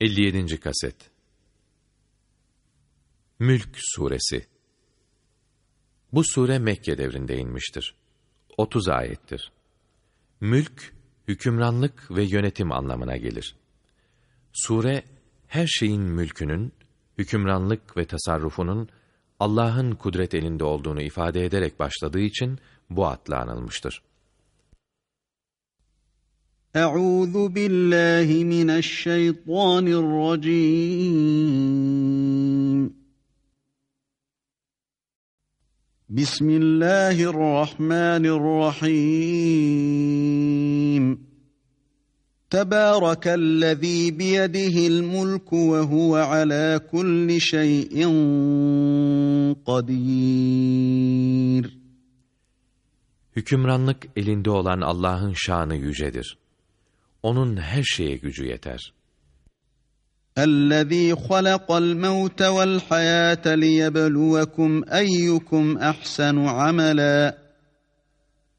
57. kaset Mülk suresi Bu sure Mekke devrinde inmiştir. 30 ayettir. Mülk, hükümranlık ve yönetim anlamına gelir. Sure, her şeyin mülkünün, hükümranlık ve tasarrufunun Allah'ın kudret elinde olduğunu ifade ederek başladığı için bu adla anılmıştır. أعوذ بالله من الشيطان الرجيم. بسم الله الرحمن الرحيم. تبارك الذي بيده الملك وهو على كل شيء قدير. Hükümranlık elinde olan Allah'ın şanı yücedir. Onun her şeye gücü yeter. اَلَّذ۪ي خَلَقَ الْمَوْتَ وَالْحَيَاةَ لِيَبْلُوَكُمْ اَيُّكُمْ اَحْسَنُ عَمَلًا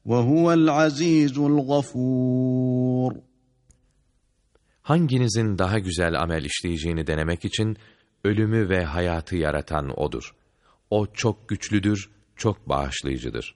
وَهُوَ الْعَز۪يزُ الْغَفُورُ Hanginizin daha güzel amel işleyeceğini denemek için ölümü ve hayatı yaratan O'dur. O çok güçlüdür, çok bağışlayıcıdır.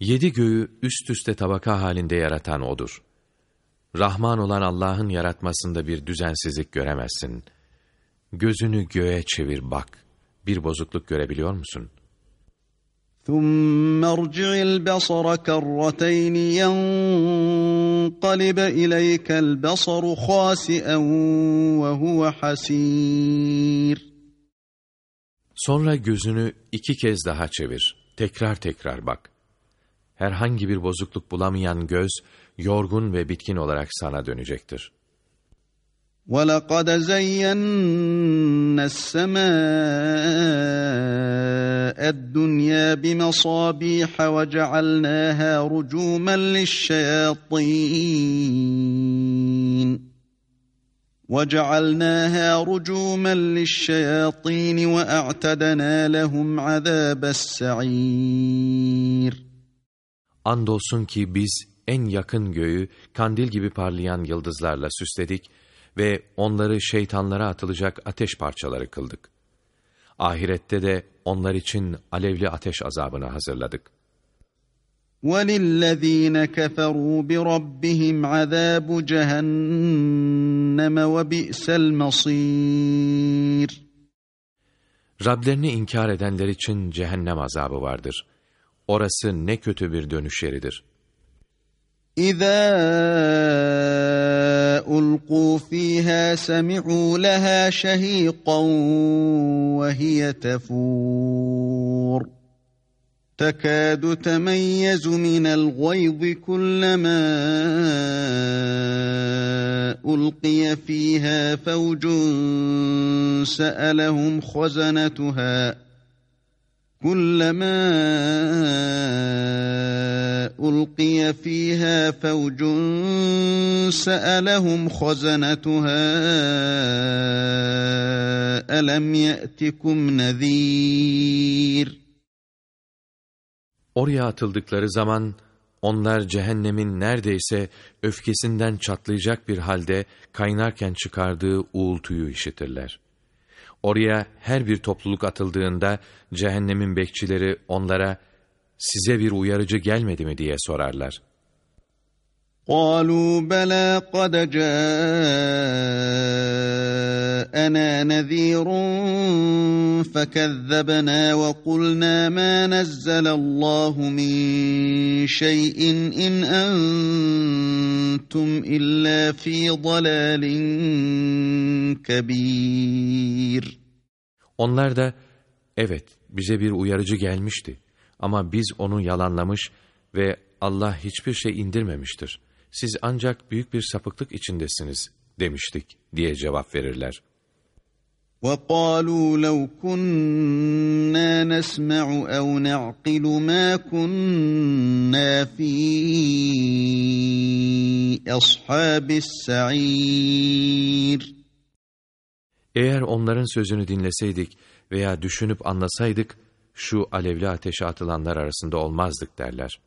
Yedi göğü üst üste tabaka halinde yaratan O'dur. Rahman olan Allah'ın yaratmasında bir düzensizlik göremezsin. Gözünü göğe çevir bak. Bir bozukluk görebiliyor musun? ثُمَّ ارْجِعِ الْبَصَرَ كَرَّتَيْنِ يَنْقَلِبَ إِلَيْكَ الْبَصَرُ خَاسِئًا وَهُوَ حَسِيرٌ Sonra gözünü iki kez daha çevir. Tekrar tekrar bak herhangi bir bozukluk bulamayan göz, yorgun ve bitkin olarak sana dönecektir. وَلَقَدْ زَيَّنَّا السَّمَاءَ الدُّنْيَا بِمَصَابِيحَ وَجَعَلْنَاهَا رُجُومًا لِلشَّيَاطِينِ وَجَعَلْنَاهَا رُجُومًا لِلشَّيَاطِينِ وَأَعْتَدْنَا لَهُمْ عَذَابَ السَّعِيرِ Andolsun ki biz en yakın göğü kandil gibi parlayan yıldızlarla süsledik ve onları şeytanlara atılacak ateş parçaları kıldık. Ahirette de onlar için alevli ateş azabını hazırladık. وَلِلَّذ۪ينَ كَفَرُوا بِرَبِّهِمْ عَذَابُ جَهَنَّمَ وَبِئْسَ الْمَصِيرِ Rablerini inkar edenler için cehennem azabı vardır. Orası ne kötü bir dönüş yeridir. İza ulqu fiha semi'u laha şahiqan ve hiye tefur. تكاد تميز من الغيظ كلما ألقي فيها فوج سألهم خزنتها كلما ألقي فيها فوج سألهم خزنتها ألم يأتكم نذير Oraya atıldıkları zaman onlar cehennemin neredeyse öfkesinden çatlayacak bir halde kaynarken çıkardığı uğultuyu işitirler. Oraya her bir topluluk atıldığında cehennemin bekçileri onlara size bir uyarıcı gelmedi mi diye sorarlar. قالوا بلى قد جاءنا نذير فكذبنا وقلنا ما نزل الله من شيء إن أنتم إلا في ضلال كبير Onlar da evet bize bir uyarıcı gelmişti ama biz onu yalanlamış ve Allah hiçbir şey indirmemiştir. Siz ancak büyük bir sapıklık içindesiniz demiştik diye cevap verirler. وَقَالُوا لَوْ كُنَّا نَسْمَعُ أَوْ نَعْقِلُ مَا كُنَّا فِي أَصْحَابِ السَّعِيرِ Eğer onların sözünü dinleseydik veya düşünüp anlasaydık, şu alevli ateşe atılanlar arasında olmazdık derler.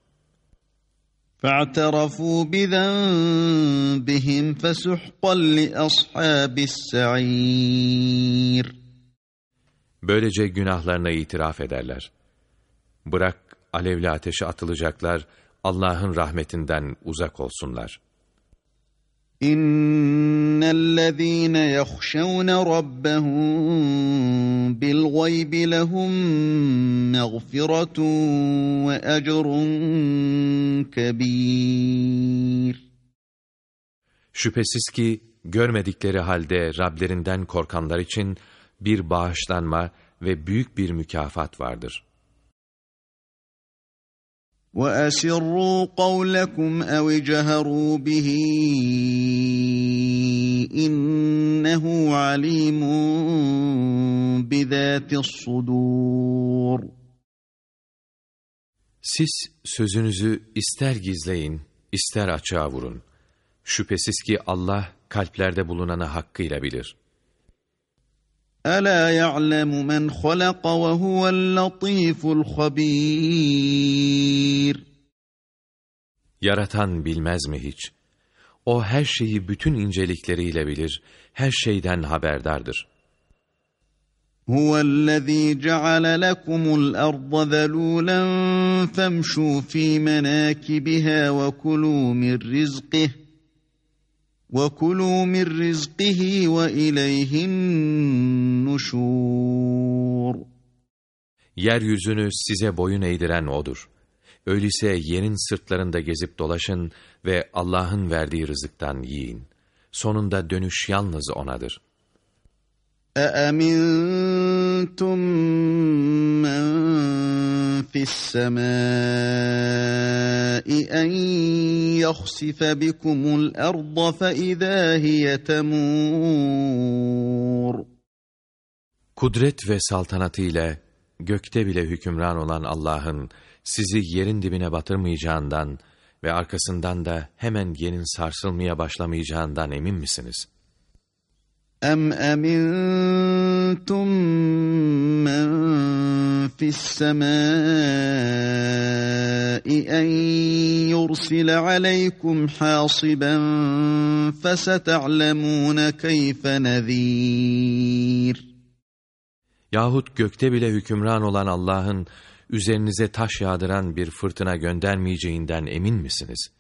فَاعْتَرَفُوا بِذَنْبِهِمْ فَسُحْقًا لِأَصْحَابِ السَّعِيرِ Böylece günahlarına itiraf ederler. Bırak alevli ateşe atılacaklar, Allah'ın rahmetinden uzak olsunlar.'' اِنَّ الَّذ۪ينَ يَخْشَوْنَ رَبَّهُمْ بِالْغَيْبِ لَهُمْ مَغْفِرَةٌ وَاَجْرٌ كَب۪يرٌ Şüphesiz ki görmedikleri halde Rablerinden korkanlar için bir bağışlanma ve büyük bir mükafat vardır.'' وَأَسِرُّوا قَوْلَكُمْ أَوْ اجْهَرُوا بِهِ إِنَّهُ عَلِيمٌ بِذَاتِ الصُّدُورِ Siz sözünüzü ister gizleyin, ister açığa vurun. Şüphesiz ki Allah kalplerde bulunanı hakkıyla bilir. أَلَا يَعْلَمُ مَنْ خَلَقَ وَهُوَ اللَّطِيفُ الْخَبِيرُ Yaratan bilmez mi hiç? O her şeyi bütün incelikleriyle bilir, her şeyden haberdardır. هُوَ الَّذ۪ي جَعَلَ لَكُمُ الْأَرْضَ ذَلُولًا فَامْشُوا ف۪ي مَنَاكِبِهَا وَكُلُوا مِنْ رِزْقِهِ وَكُلُوا مِنْ رِزْقِهِ وَإِلَيْهِ النُّشُورُ Yeryüzünü size boyun eğdiren O'dur. Öyleyse yerin sırtlarında gezip dolaşın ve Allah'ın verdiği rızıktan yiyin. Sonunda dönüş yalnız O'nadır. أَأَمِنْتُمْ مَنْ فِي السَّمَاءِ أَنْ يَخْسِفَ بِكُمُ الْأَرْضَ فَإِذَا هِيَ تَمُورُ Kudret ve saltanatıyla gökte bile hükümran olan Allah'ın sizi yerin dibine batırmayacağından ve arkasından da hemen yerin sarsılmaya başlamayacağından emin misiniz? أَمْ أَمِنْتُمْ مَنْ فِي السَّمَاءِ أَنْ يُرْسِلَ عَلَيْكُمْ حَاصِبًا فَسَتَعْلَمُونَ كَيْفَ نَذ۪يرٌ Yahut gökte bile hükümran olan Allah'ın üzerinize taş yağdıran bir fırtına göndermeyeceğinden emin misiniz?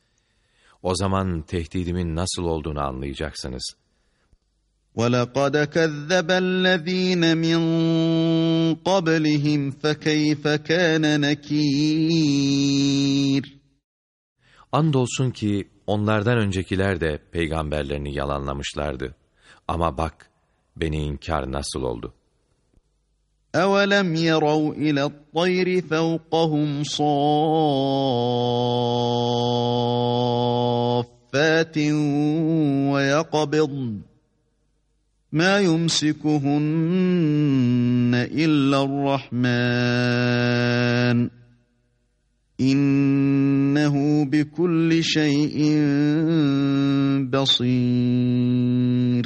O zaman tehdidimin nasıl olduğunu anlayacaksınız. وَلَقَدْ كَذَّبَ الَّذ۪ينَ مِنْ قَبْلِهِمْ فَكَيْفَ كَانَ نَك۪يرٌ Andolsun ki onlardan öncekiler de peygamberlerini yalanlamışlardı. Ama bak, beni inkar nasıl oldu?'' أَوَلَمْ يَرَوْا إِلَى الطَّيْرِ فَوْقَهُمْ صَافَّاتٍ وَيَقْبِضْنَ مَا يُمْسِكُهُنَّ إِلَّا الرَّحْمَنُ إِنَّهُ بِكُلِّ شَيْءٍ بَصِيرٌ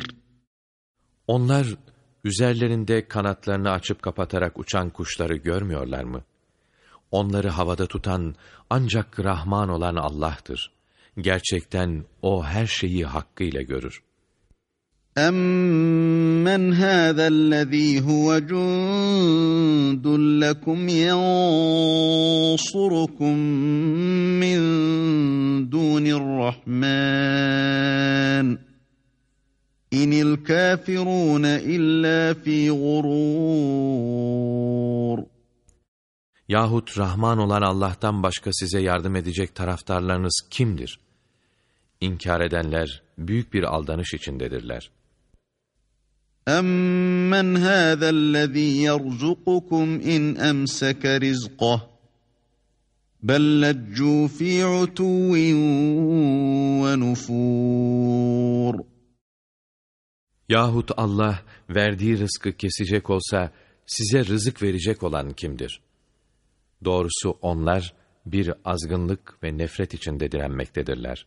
Onlar üzerlerinde kanatlarını açıp kapatarak uçan kuşları görmüyorlar mı? Onları havada tutan ancak Rahman olan Allah'tır. Gerçekten O her şeyi hakkıyla görür. أَمَّنْ هَذَا الَّذ۪ي هُوَ جُنْدٌ لَكُمْ يَنْصُرُكُمْ مِنْ دُونِ الرَّحْمَنِ İnil kafirun illa fi gurur. Yahut Rahman olan Allah'tan başka size yardım edecek taraftarlarınız kimdir? İnkar edenler büyük bir aldanış içindedirler. Emmen hâzellezî yerzukukum in emseke rizqah. Bel leccû fî utuvvin ve nufûr. Yahut Allah verdiği rızkı kesecek olsa size rızık verecek olan kimdir? Doğrusu onlar bir azgınlık ve nefret içinde direnmektedirler.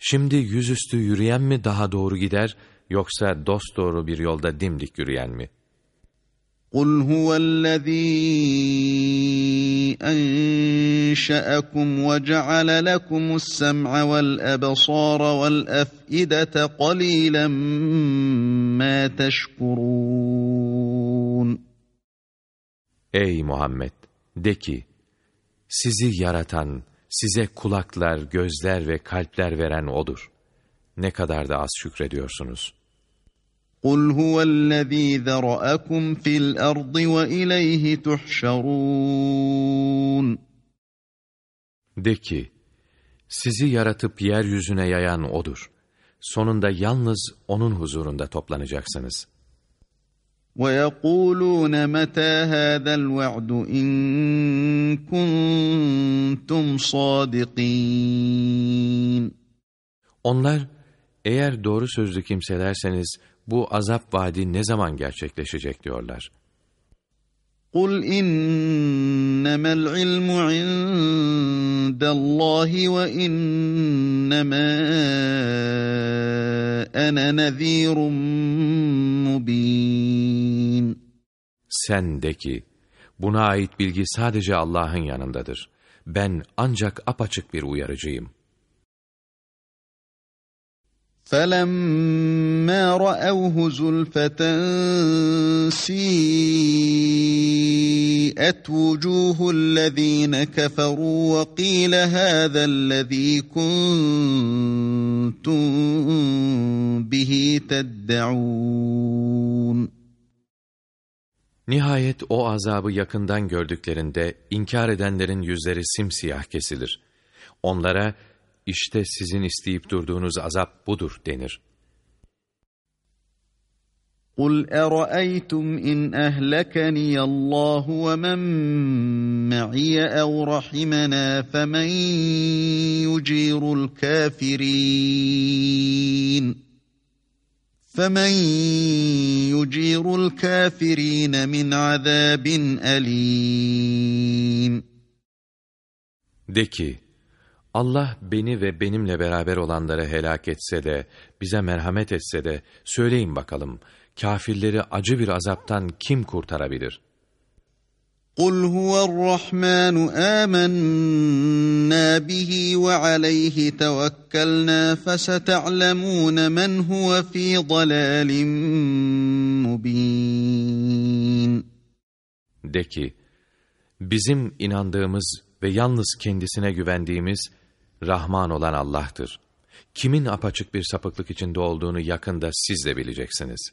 Şimdi yüzüstü yürüyen mi daha doğru gider, yoksa dosdoğru bir yolda dimdik yürüyen mi? قُلْ هُوَ الَّذ۪ي أَنْشَأَكُمْ وَجَعَلَ لَكُمُ السَّمْعَ وَالْأَبْصَارَ وَالْأَفْئِدَةَ قَلِيلًا مَا تَشْكُرُونَ Ey Muhammed! De ki, sizi yaratan, size kulaklar, gözler ve kalpler veren O'dur. Ne kadar da az şükrediyorsunuz. قُلْ هُوَ الَّذ۪ي ذَرَأَكُمْ فِي الْأَرْضِ وَإِلَيْهِ تُحْشَرُونَ De ki, sizi yaratıp yeryüzüne yayan O'dur. Sonunda yalnız O'nun huzurunda toplanacaksınız. وَيَقُولُونَ مَتَى هَذَا الْوَعْدُ اِنْ كُنْتُمْ صَادِقِينَ Onlar, eğer doğru sözlü kimselerseniz, bu azap vaadi ne zaman gerçekleşecek diyorlar. قُلْ اِنَّمَا الْعِلْمُ عِنْدَ اللّٰهِ وَاِنَّمَا اَنَا نَذ۪يرٌ مُب۪ينٌ Sen de ki, buna ait bilgi sadece Allah'ın yanındadır. Ben ancak apaçık bir uyarıcıyım. فَلَمَّا رَأَوْهُ زُلْفَةً سِيئَتْ وُجُوهُ الَّذ۪ينَ كَفَرُوا وَقِيلَ هَذَا الَّذ۪ي كُنْتُمْ بِهِ تَدَّعُونَ Nihayet o azabı yakından gördüklerinde inkar edenlerin yüzleri simsiyah kesilir. Onlara, işte sizin isteyip durduğunuz azap budur denir. قُلْ أَرَأَيْتُمْ إِنْ أَهْلَكَنِيَ اللّٰهُ وَمَنْ مَعِيَ أَوْ رَحِمَنَا فَمَنْ يُجِيرُ الْكَافِرِينَ فَمَنْ يُجِيرُ الْكَافِرِينَ مِنْ عَذَابٍ أَلِيمٍ De ki, Allah beni ve benimle beraber olanları helak etse de, bize merhamet etse de, söyleyin bakalım, kafirleri acı bir azaptan kim kurtarabilir? قُلْ هُوَ الرَّحْمَنُ آمَنَّا بِهِ وَعَلَيْهِ تَوَكَّلْنَا فَسَتَعْلَمُونَ مَنْ هُوَ فِي ضَلَالٍ مُبِينٍ De ki, bizim inandığımız ve yalnız kendisine güvendiğimiz Rahman olan Allah'tır. Kimin apaçık bir sapıklık içinde olduğunu yakında siz de bileceksiniz.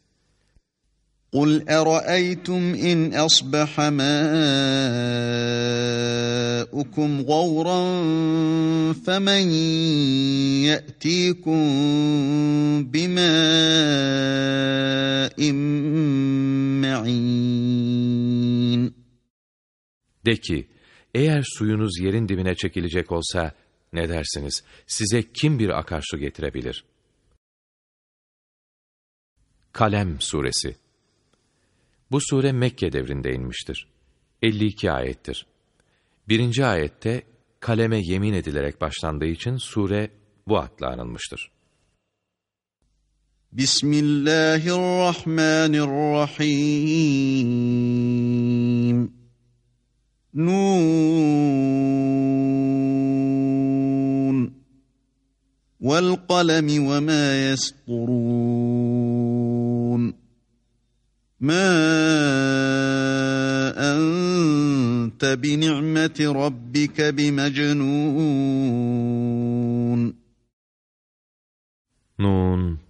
قُلْ أَرَأَيْتُمْ إِنْ أَصْبَحَ مَاؤُكُمْ غَوْرًا فَمَنْ يَأْتِيكُمْ بِمَاءٍ مَعِينٍ De ki, eğer suyunuz yerin dibine çekilecek olsa, ne dersiniz, size kim bir akarsu getirebilir? Kalem Suresi Bu sure Mekke devrinde inmiştir. 52 ayettir. Birinci ayette kaleme yemin edilerek başlandığı için sure bu adla anılmıştır. Bismillahirrahmanirrahim. Nun yesturun. Ma ente bi ni'meti rabbike bi mecnun. Nun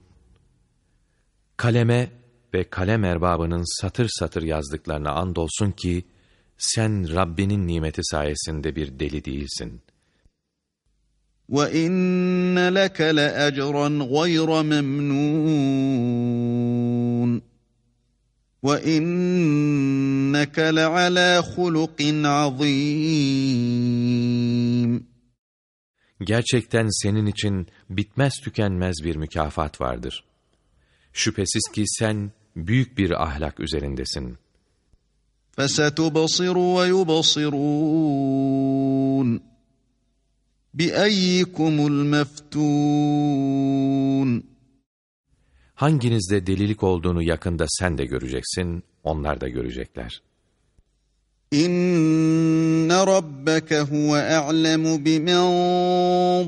Kaleme ve kalem erbabının satır satır yazdıklarına andolsun ki, sen Rabbinin nimeti sayesinde bir deli değilsin. وَإِنَّ لَكَ لَأَجْرًا غَيْرَ مَمْنُونَ وَإِنَّكَ لَعَلَى خُلُقٍ عَظِيمٍ Gerçekten senin için bitmez tükenmez bir mükafat vardır. Şüphesiz ki sen büyük bir ahlak üzerindesin. فَسَتُبَصِرُ وَيُبَصِرُونَ بِأَيِّكُمُ الْمَفْتُونَ Hanginizde delilik olduğunu yakında sen de göreceksin, onlar da görecekler. İnne rabbeke huve a'lemu bimen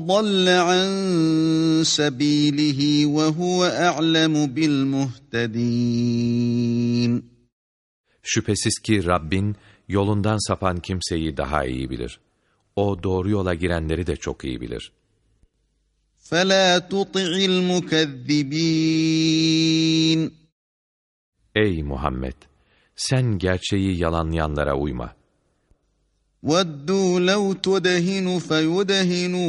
dalle an sabilihi ve huve a'lemu bil muhtedin. Şüphesiz ki Rabbin yolundan sapan kimseyi daha iyi bilir. O doğru yola girenleri de çok iyi bilir. فَلَا تُطِعِ الْمُكَذِّبِينَ Ey Muhammed! Sen gerçeği yalanlayanlara uyma. وَدُّوا لَوْ تُدَهِنُ فَيُدَهِنُونَ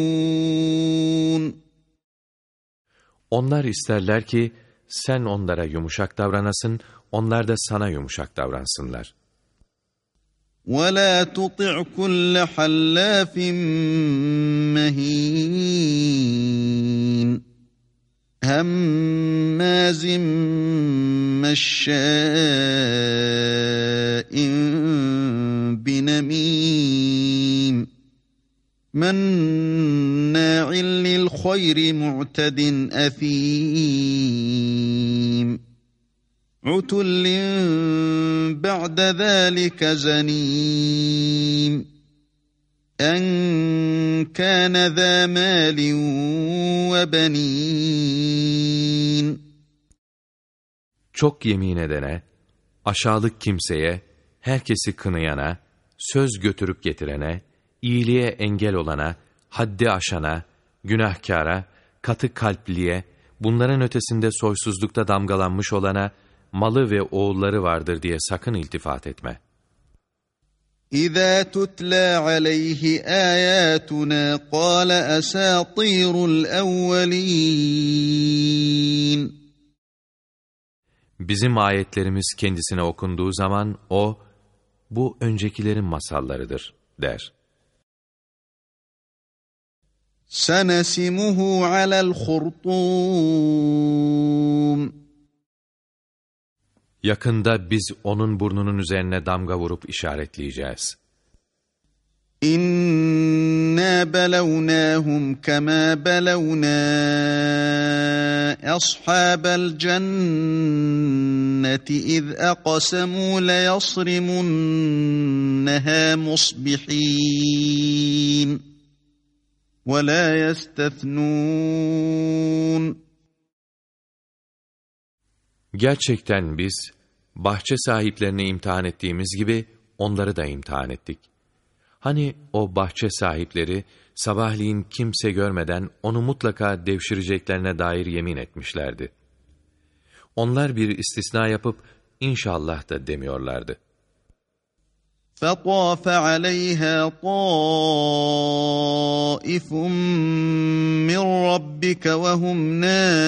Onlar isterler ki sen onlara yumuşak davranasın, onlar da sana yumuşak davransınlar. وَلَا تُطِعْ كُلَّ حَلَّافٍ مَهِينٍ هَمَّازٍ مَّشَّاءٍ بِنَمِيمٍ مَّنَّاعٍ لِّلْخَيْرِ مُعْتَدٍ أَثِيمٍ عُتُلٍّ بَعْدَ ذَٰلِكَ زَنِيمٍ en kâne zâ mâlin ve benîn. Çok yemin edene, aşağılık kimseye, herkesi kınayana, söz götürüp getirene, iyiliğe engel olana, haddi aşana, günahkara, katı kalpliye, bunların ötesinde soysuzlukta damgalanmış olana, malı ve oğulları vardır diye sakın iltifat etme.'' İza tutla aleyhi ayatuna qala asatirul evvelin. Bizim ayetlerimiz kendisine okunduğu zaman o bu öncekilerin masallarıdır der. Senesimuhu alel hurtum. Yakında biz onun burnunun üzerine damga vurup işaretleyeceğiz. İnna belevnâhum kemâ belevnâ ashabel cenneti iz aqsemû leyasrimunnehâ musbihîn ve lâ yestethnûn Gerçekten biz, bahçe sahiplerini imtihan ettiğimiz gibi onları da imtihan ettik. Hani o bahçe sahipleri sabahleyin kimse görmeden onu mutlaka devşireceklerine dair yemin etmişlerdi. Onlar bir istisna yapıp inşallah da demiyorlardı. فَطَافَ عَلَيْهَا طَائِفٌ مِّن رَّبِّكَ وَهُمْ نَائِمُونَ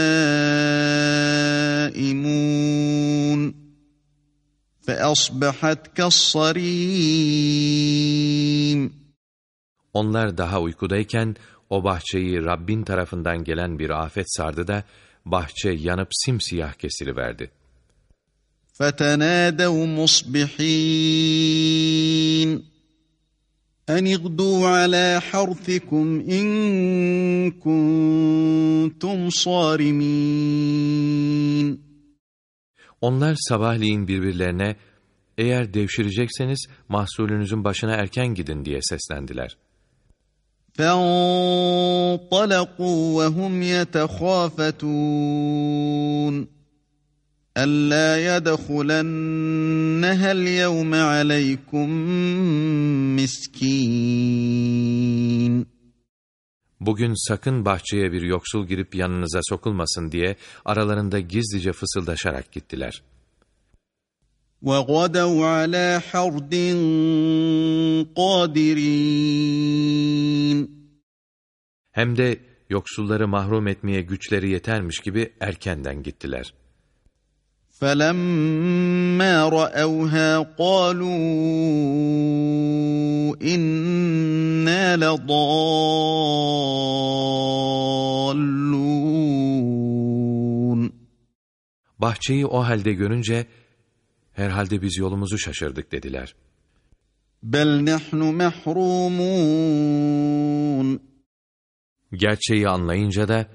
فَأَصْبَحَتْ كَالصَّرِيمِ Onlar daha uykudayken o bahçeyi Rabbin tarafından gelen bir afet sardı da bahçe yanıp simsiyah kesiliverdi. فَتَنَادَوْا مُصْبِحِينَ أَنِ اغْدُوا عَلَى حَرْثِكُمْ اِنْ كُنْتُمْ Onlar sabahleyin birbirlerine, eğer devşirecekseniz mahsulünüzün başına erken gidin diye seslendiler. فَانْطَلَقُوا وَهُمْ يَتَخَافَتُونَ أَلَّا يَدْخُلَنَّهَا الْيَوْمَ عَلَيْكُمْ مِسْكِينٌ Bugün sakın bahçeye bir yoksul girip yanınıza sokulmasın diye aralarında gizlice fısıldaşarak gittiler. وَغَدَوْا عَلَى حَرْدٍ قَادِرِينَ Hem de yoksulları mahrum etmeye güçleri yetermiş gibi erkenden gittiler. فَلَمَّا رَأَوْهَا قَالُوا اِنَّا لَضَالُّونَ Bahçeyi o halde görünce, herhalde biz yolumuzu şaşırdık dediler. بَلْ نَحْنُ مَحْرُومُونَ Gerçeği anlayınca da,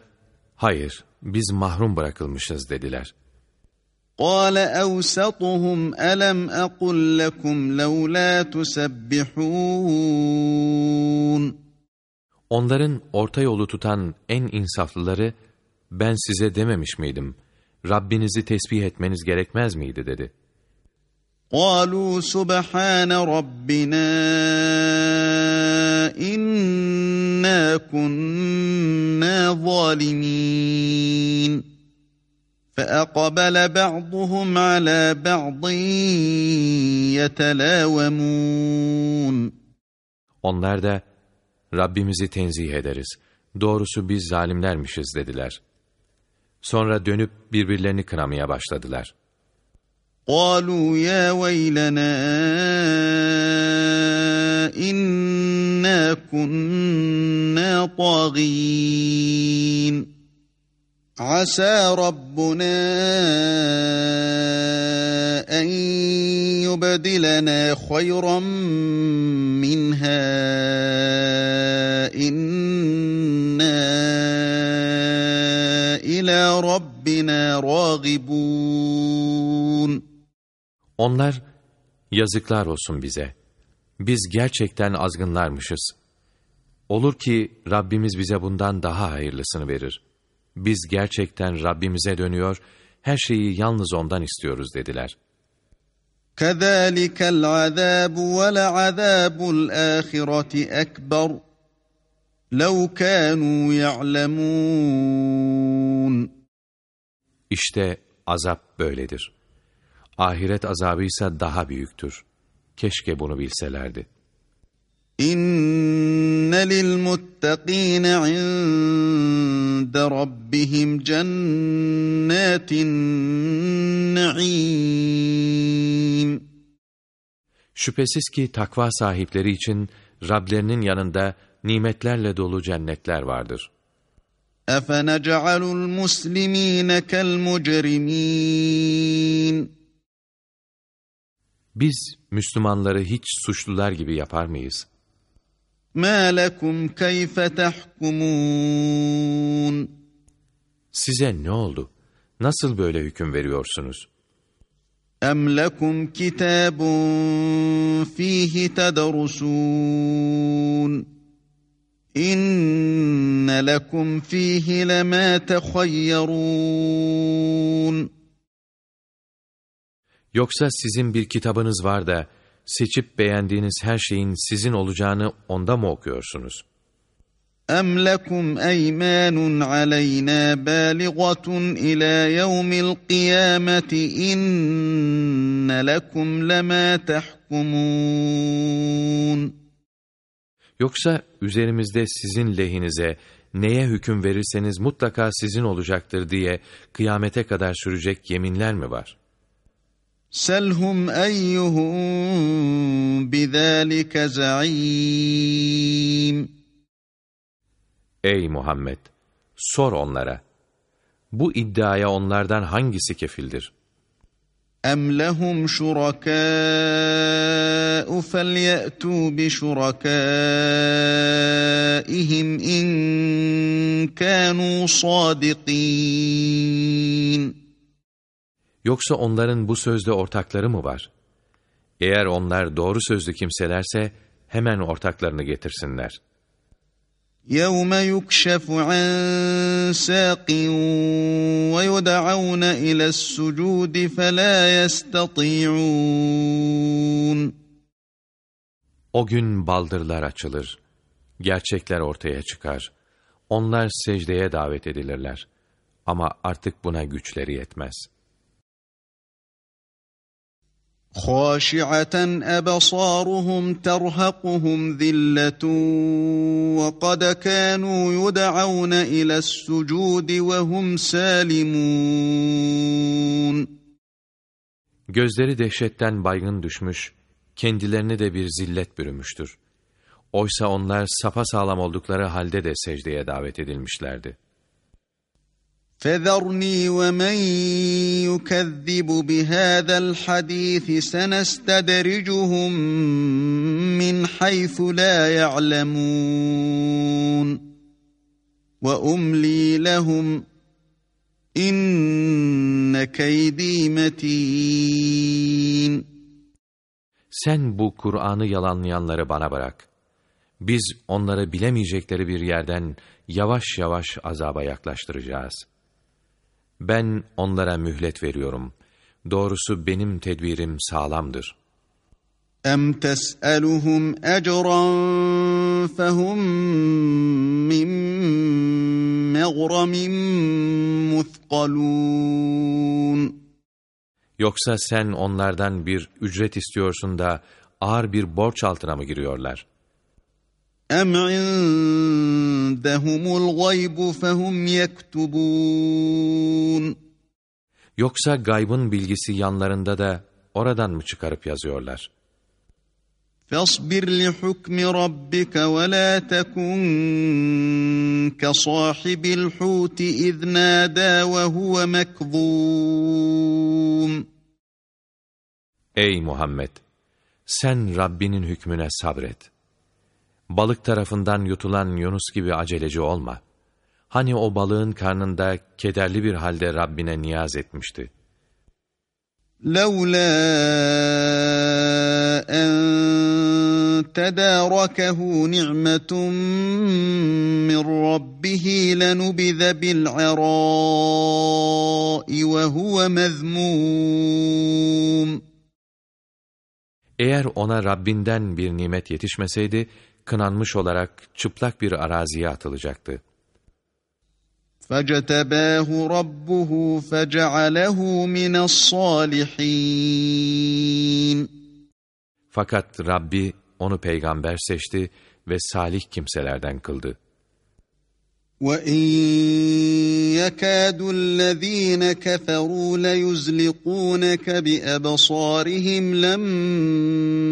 hayır, biz mahrum bırakılmışız dediler. قال أوسطهم ألم أقل لكم لولا تسبحون Onların orta yolu tutan en insaflıları, ben size dememiş miydim, Rabbinizi tesbih etmeniz gerekmez miydi dedi. قالوا سبحان ربنا إنا كنا ظالمين فأقبل بعضهم على بعض يتلاومون Onlar da, Rabbimizi tenzih ederiz, doğrusu biz zalimlermişiz dediler. Sonra dönüp birbirlerini kınamaya başladılar. قالوا يا ويلنا إنا كنا طاغين عسى ربنا أن يبدلنا خيرا منها إنا إلى ربنا راغبون Onlar, yazıklar olsun bize. Biz gerçekten azgınlarmışız. Olur ki Rabbimiz bize bundan daha hayırlısını verir. Biz gerçekten Rabbimize dönüyor, her şeyi yalnız ondan istiyoruz dediler. كذلك العذاب ولعذاب الآخرة أكبر لو كانوا يعلمون İşte azap böyledir. Ahiret azabı ise daha büyüktür. Keşke bunu bilselerdi. إن للمتقين عند ربهم جنات النعيم Şüphesiz ki takva sahipleri için Rablerinin yanında nimetlerle dolu cennetler vardır. أفنجعل المسلمين كالمجرمين Biz Müslümanları hiç suçlular gibi yapar mıyız? ما لكم كيف تحكمون Size ne oldu? Nasıl böyle hüküm veriyorsunuz? أم لكم كتاب فيه تدرسون إن لكم فيه لما تخيرون Yoksa sizin bir kitabınız var da seçip beğendiğiniz her şeyin sizin olacağını onda mı okuyorsunuz? أم لكم أيمان علينا بالغة إلى يوم القيامة إن لكم لما تحكمون Yoksa üzerimizde sizin lehinize neye hüküm verirseniz mutlaka sizin olacaktır diye kıyamete kadar sürecek yeminler mi var? Selhum eyyuhum bizalike zaim. Ey Muhammed! Sor onlara. Bu iddiaya onlardan hangisi kefildir? Em lehum şurakâ'u felyetû bi şurakâ'ihim in kânû sâdikîn. Yoksa onların bu sözde ortakları mı var? Eğer onlar doğru sözlü kimselerse hemen ortaklarını getirsinler. يوم يكشف عن ساق ويدعون إلى السجود فلا يستطيعون O gün baldırlar açılır, gerçekler ortaya çıkar. Onlar secdeye davet edilirler. Ama artık buna güçleri yetmez. خاشعة أبصارهم ترهقهم ذلة وقد كانوا يدعون إلى السجود وهم سالمون Gözleri dehşetten baygın düşmüş, kendilerini de bir zillet bürümüştür. Oysa onlar sapasağlam oldukları halde de secdeye davet edilmişlerdi. فذرني ومن يكذب بهذا الحديث سنستدرجهم من حيث لا يعلمون واملي لهم ان كيدي متين Sen bu Kur'an'ı yalanlayanları bana bırak. Biz onları bilemeyecekleri bir yerden yavaş yavaş azaba yaklaştıracağız.'' Ben onlara mühlet veriyorum. Doğrusu benim tedbirim sağlamdır. اَمْ تَسْأَلُهُمْ اَجْرًا فَهُمْ مِنْ مَغْرَمٍ مُثْقَلُونَ Yoksa sen onlardan bir ücret istiyorsun da ağır bir borç altına mı giriyorlar? اَمْ عِنْدَهُمُ الْغَيْبُ فَهُمْ يَكْتُبُونَ Yoksa gaybın bilgisi yanlarında da oradan mı çıkarıp yazıyorlar? فَاصْبِرْ لِحُكْمِ رَبِّكَ وَلَا تَكُنْ كَصَاحِبِ الْحُوتِ اِذْ نَادَى وَهُوَ مَكْظُومٌ Ey Muhammed! Sen Rabbinin hükmüne sabret balık tarafından yutulan Yunus gibi aceleci olma. Hani o balığın karnında kederli bir halde Rabbine niyaz etmişti. لَوْلَا أَنْ تَدَارَكَهُ نِعْمَةٌ مِّنْ رَبِّهِ لَنُبِذَ بِالْعَرَاءِ وَهُوَ مَذْمُومٌ Eğer ona Rabbinden bir nimet yetişmeseydi, kınanmış olarak çıplak bir araziye atılacaktı. فَجَتَبَاهُ رَبُّهُ فَجَعَلَهُ مِنَ الصَّالِحِينَ Fakat Rabbi onu peygamber seçti ve salih kimselerden kıldı. وَاِنْ يَكَادُ الَّذ۪ينَ كَفَرُوا لَيُزْلِقُونَكَ بِأَبَصَارِهِمْ لَمَّا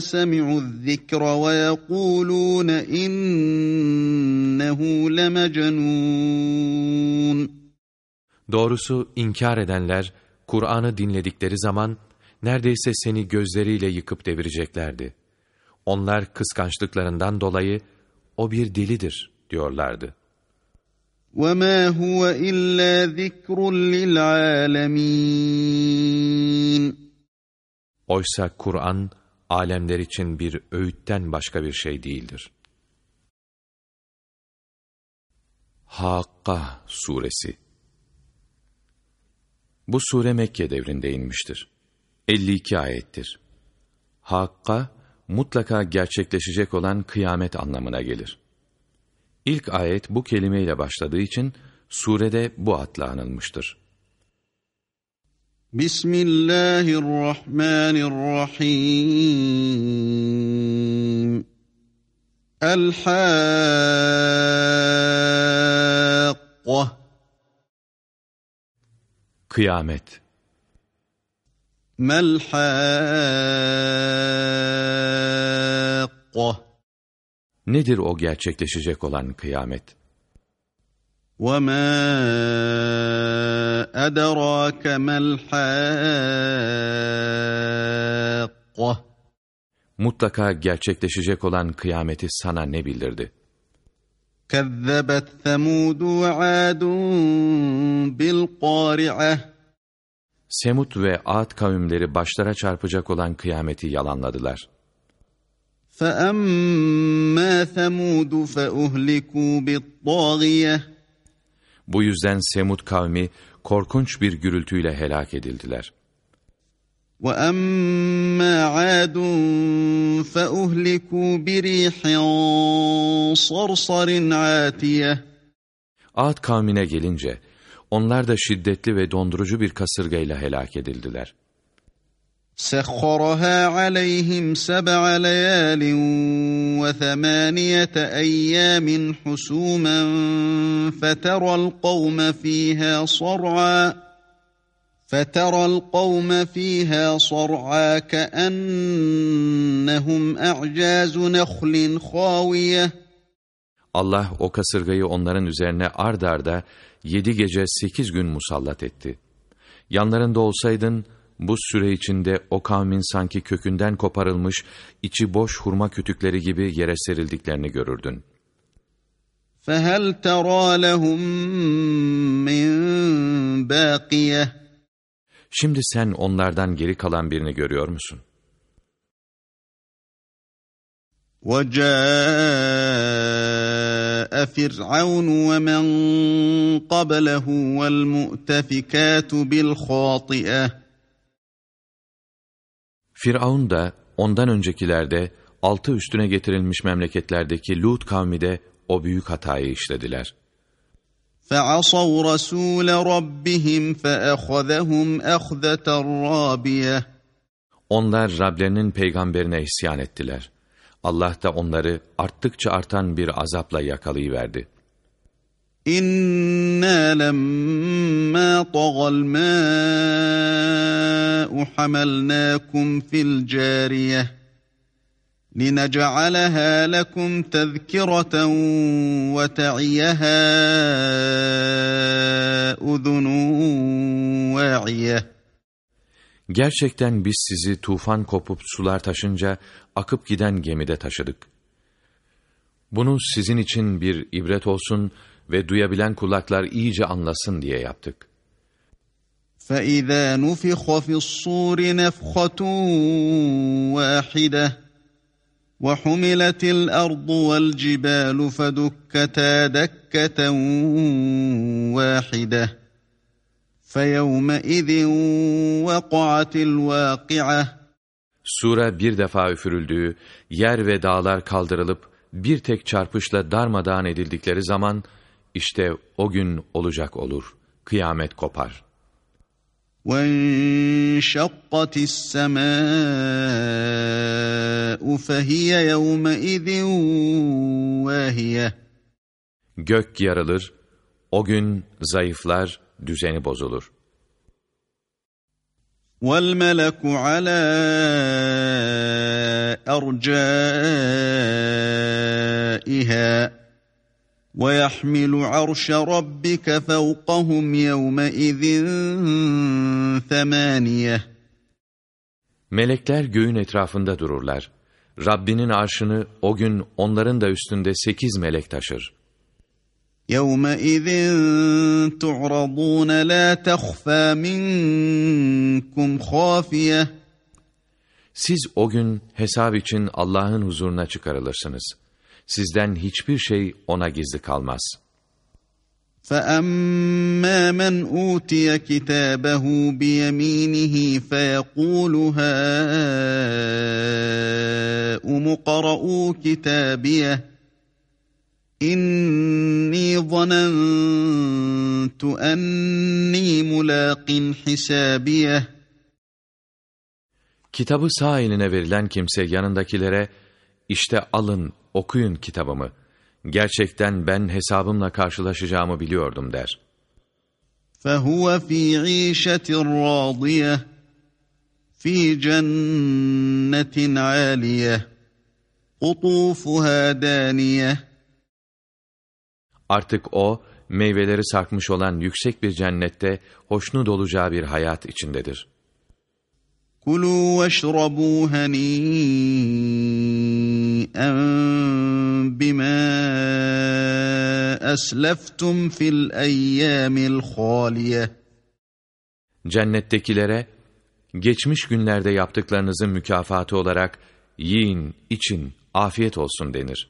سَمِعُوا الذِّكْرَ وَيَقُولُونَ اِنَّهُ لَمَجَنُونَ Doğrusu inkar edenler, Kur'an'ı dinledikleri zaman, neredeyse seni gözleriyle yıkıp devireceklerdi. Onlar kıskançlıklarından dolayı, o bir delidir diyorlardı. وَمَا هُوَ إِلَّا ذِكْرٌ لِلْعَالَمِينَ Oysa Kur'an, alemler için bir öğütten başka bir şey değildir. Hakka Suresi Bu sure Mekke devrinde inmiştir. 52 ayettir. Hakka, mutlaka gerçekleşecek olan kıyamet anlamına gelir. İlk ayet bu kelimeyle başladığı için surede bu adla anılmıştır. Bismillahirrahmanirrahim. El-Hakka Kıyamet Mel-Hakka Nedir o gerçekleşecek olan kıyamet? وَمَا أَدَرَاكَ مَا الْحَاقَّةِ Mutlaka gerçekleşecek olan kıyameti sana ne bildirdi? كَذَّبَتْ ثَمُودُ وَعَادٌ بِالْقَارِعَةِ Semut ve Ad kavimleri başlara çarpacak olan kıyameti yalanladılar. فَأَمَّا ثَمُودُ فَأُهْلِكُوا بِالطَّاغِيَةِ Bu yüzden Semud kavmi korkunç bir gürültüyle helak edildiler. وَأَمَّا عَادٌ فأهلكوا بريح صرصر عاتية Ad kavmine gelince, onlar da şiddetli ve dondurucu bir kasırgayla helak edildiler. سخرها عليهم سبع ليال وثمانية أيام حسوما فترى القوم فيها صرعا فترى القوم فيها صرعا كأنهم أعجاز نخل خاوية Allah o kasırgayı onların üzerine ard arda yedi gece sekiz gün musallat etti. Yanlarında olsaydın, bu süre içinde o kavmin sanki kökünden koparılmış, içi boş hurma kütükleri gibi yere serildiklerini görürdün. فَهَلْ تَرَى لَهُم مِّن بَاقِيَةٍ Şimdi sen onlardan geri kalan birini görüyor musun? وَجَاءَ فِرْعَوْنُ وَمَن قَبْلَهُ وَالْمُؤْتَفِكَاتُ بِالْخَاطِئَةِ Firavun da ondan öncekilerde altı üstüne getirilmiş memleketlerdeki Lut kavmi de o büyük hatayı işlediler. فَعَصَوْا رَسُولَ رَبِّهِمْ فَأَخَذَهُمْ أَخْذَةً رَابِيَةً Onlar Rablerinin peygamberine isyan ettiler. Allah da onları arttıkça artan bir azapla yakalayıverdi. İnna lemma tagal ma'u hamalnakum fil cariyeh لنجعلها لكم تذكرة وتعيها أذن واعية Gerçekten biz sizi tufan kopup sular taşınca akıp giden gemide taşıdık. Bunu sizin için bir ibret olsun ve duyabilen kulaklar iyice anlasın diye yaptık. فَإِذَا نُفِخَ فِي الصُّورِ نَفْخَةٌ وَاحِدَةٌ وَحُمِلَتِ الْأَرْضُ وَالْجِبَالُ فَدُكَّتَا دَكَّةً وَاحِدَةً فَيَوْمَئِذٍ وَقَعَتِ الْوَاقِعَةُ Sura bir defa üfürüldüğü, yer ve dağlar kaldırılıp bir tek çarpışla darmadağın edildikleri zaman, işte o gün olacak olur. Kıyamet kopar. وَانْشَقَّتِ السَّمَاءُ فَهِيَ يَوْمَئِذٍ وَاهِيَةٌ Gök yarılır, o gün zayıflar, düzeni bozulur. وَالْمَلَكُ عَلَى أَرْجَائِهَا وَيَحْمِلُ عَرْشَ رَبِّكَ فَوْقَهُمْ يَوْمَئِذٍ ثَمَانِيَةٌ Melekler göğün etrafında dururlar. Rabbinin arşını o gün onların da üstünde sekiz melek taşır. يَوْمَئِذٍ تُعْرَضُونَ لَا تَخْفَى مِنْكُمْ خَافِيَةٌ Siz o gün hesap için Allah'ın huzuruna çıkarılırsınız. Sizden hiçbir şey ona gizli kalmaz. فَأَمَّا مَنْ أُوتِيَ كِتَابَهُ بِيَمِينِهِ فَيَقُولُ هَاؤُمُ اقْرَءُوا كِتَابِيَهْ إِنِّي ظَنَنْتُ أَنِّي مُلَاقٍ حِسَابِيَهْ Kitabı sağ eline verilen kimse yanındakilere, işte alın, okuyun kitabımı. Gerçekten ben hesabımla karşılaşacağımı biliyordum der. فَهُوَ فِي عِيشَةٍ رَاضِيَةٍ فِي جَنَّةٍ عَالِيَةٍ قُطُوفُهَا دَانِيَةٌ Artık o, meyveleri sarkmış olan yüksek bir cennette hoşnut olacağı bir hayat içindedir. Kulu veşrabu hani'en bima esleftum fil eyyamil haliye. Cennettekilere, geçmiş günlerde yaptıklarınızın mükafatı olarak yiyin, için, afiyet olsun denir.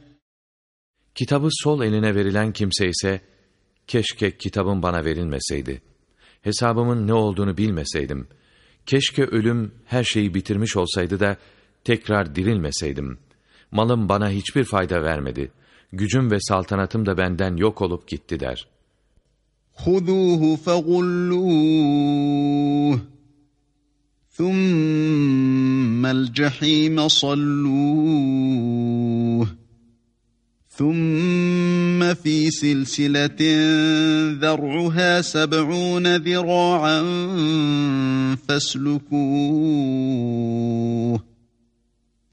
Kitabı sol eline verilen kimse ise, keşke kitabım bana verilmeseydi. Hesabımın ne olduğunu bilmeseydim. Keşke ölüm her şeyi bitirmiş olsaydı da tekrar dirilmeseydim. Malım bana hiçbir fayda vermedi. Gücüm ve saltanatım da benden yok olup gitti der. خُذُوهُ فَغُلُّوهُ ثُمَّ الْجَحِيمَ صَلُّوهُ ثُمَّ فِي سِلْسِلَةٍ ذَرْعُهَا سَبْعُونَ ذِرَاعًا فَاسْلُكُوهُ.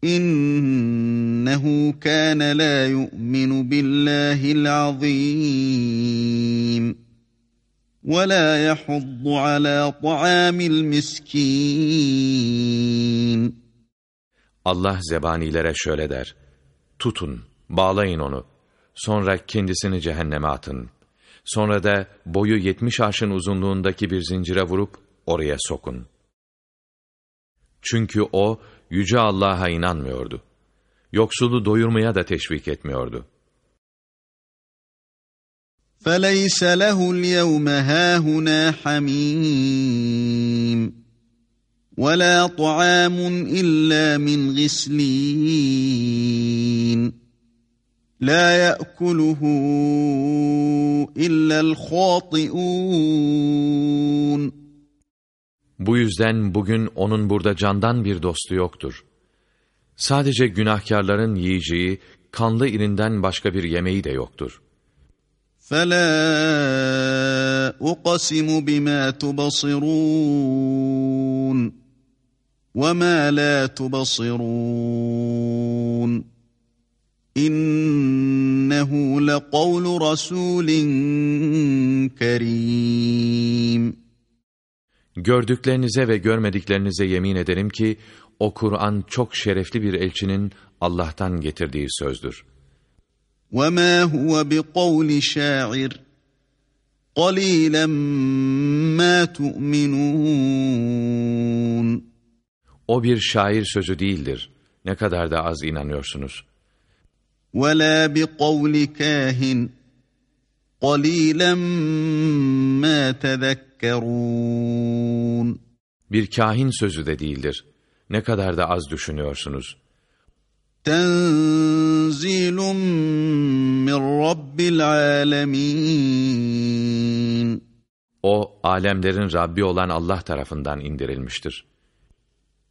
إِنَّهُ كَانَ لَا يُؤْمِنُ بِاللَّهِ الْعَظِيمِ. وَلَا يَحُضُّ عَلَى طَعَامِ الْمِسْكِينِ. Allah zebanilere şöyle der. Tutun, bağlayın onu. Sonra kendisini cehenneme atın. Sonra da boyu yetmiş arşın uzunluğundaki bir zincire vurup oraya sokun. Çünkü o, Yüce Allah'a inanmıyordu. Yoksulu doyurmaya da teşvik etmiyordu. فَلَيْسَ لَهُ الْيَوْمَ هَاهُنَا حَمِيمٌ وَلَا طَعَامٌ إِلَّا مِنْ غِسْلِينٍ لَا يَأْكُلُهُ إِلَّا الْخَاطِئُونَ Bu yüzden bugün onun burada candan bir dostu yoktur. Sadece günahkarların yiyeceği kanlı irinden başka bir yemeği de yoktur. فَلَا أُقَسِمُ بِمَا تُبَصِرُونَ وَمَا لَا تُبَصِرُونَ إِنَّهُ لَقَوْلُ رَسُولٍ كَرِيمٍ Gördüklerinize ve görmediklerinize yemin ederim ki, o Kur'an çok şerefli bir elçinin Allah'tan getirdiği sözdür. وَمَا هُوَ بِقَوْلِ شَاعِرٍ قَلِيلًا مَا تُؤْمِنُونَ O bir şair sözü değildir. Ne kadar da az inanıyorsunuz. وَلَا بِقَوْلِ كَاهِنٍ قَلِيلًا مَا تَذَكَّرُونَ Bir kahin sözü de değildir. Ne kadar da az düşünüyorsunuz. تَنْزِيلٌ مِّنْ رَبِّ الْعَالَمِينَ O, alemlerin Rabbi olan Allah tarafından indirilmiştir.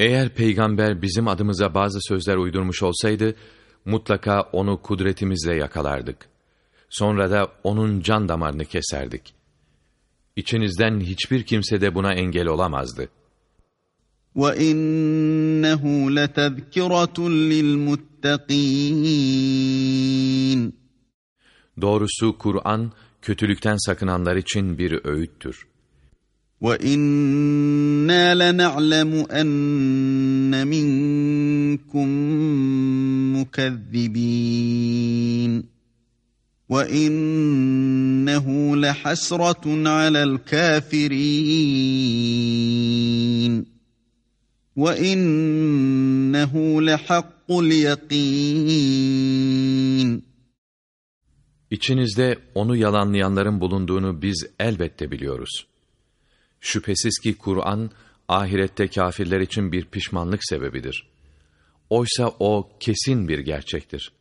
Eğer peygamber bizim adımıza bazı sözler uydurmuş olsaydı, mutlaka onu kudretimizle yakalardık. Sonra da onun can damarını keserdik. İçinizden hiçbir kimse de buna engel olamazdı. وَإِنَّهُ لَتَذْكِرَةٌ لِلْمُتَّقِينَ Doğrusu Kur'an, kötülükten sakınanlar için bir öğüttür. وَإِنَّا لَنَعْلَمُ أَنَّ مِنْكُمْ مُكَذِّبِينَ وَإِنَّهُ لَحَسْرَةٌ عَلَى الْكَافِرِينَ وَإِنَّهُ لَحَقُّ الْيَقِينِ İçinizde onu yalanlayanların bulunduğunu biz elbette biliyoruz. Şüphesiz ki Kur'an, ahirette kafirler için bir pişmanlık sebebidir. Oysa o kesin bir gerçektir.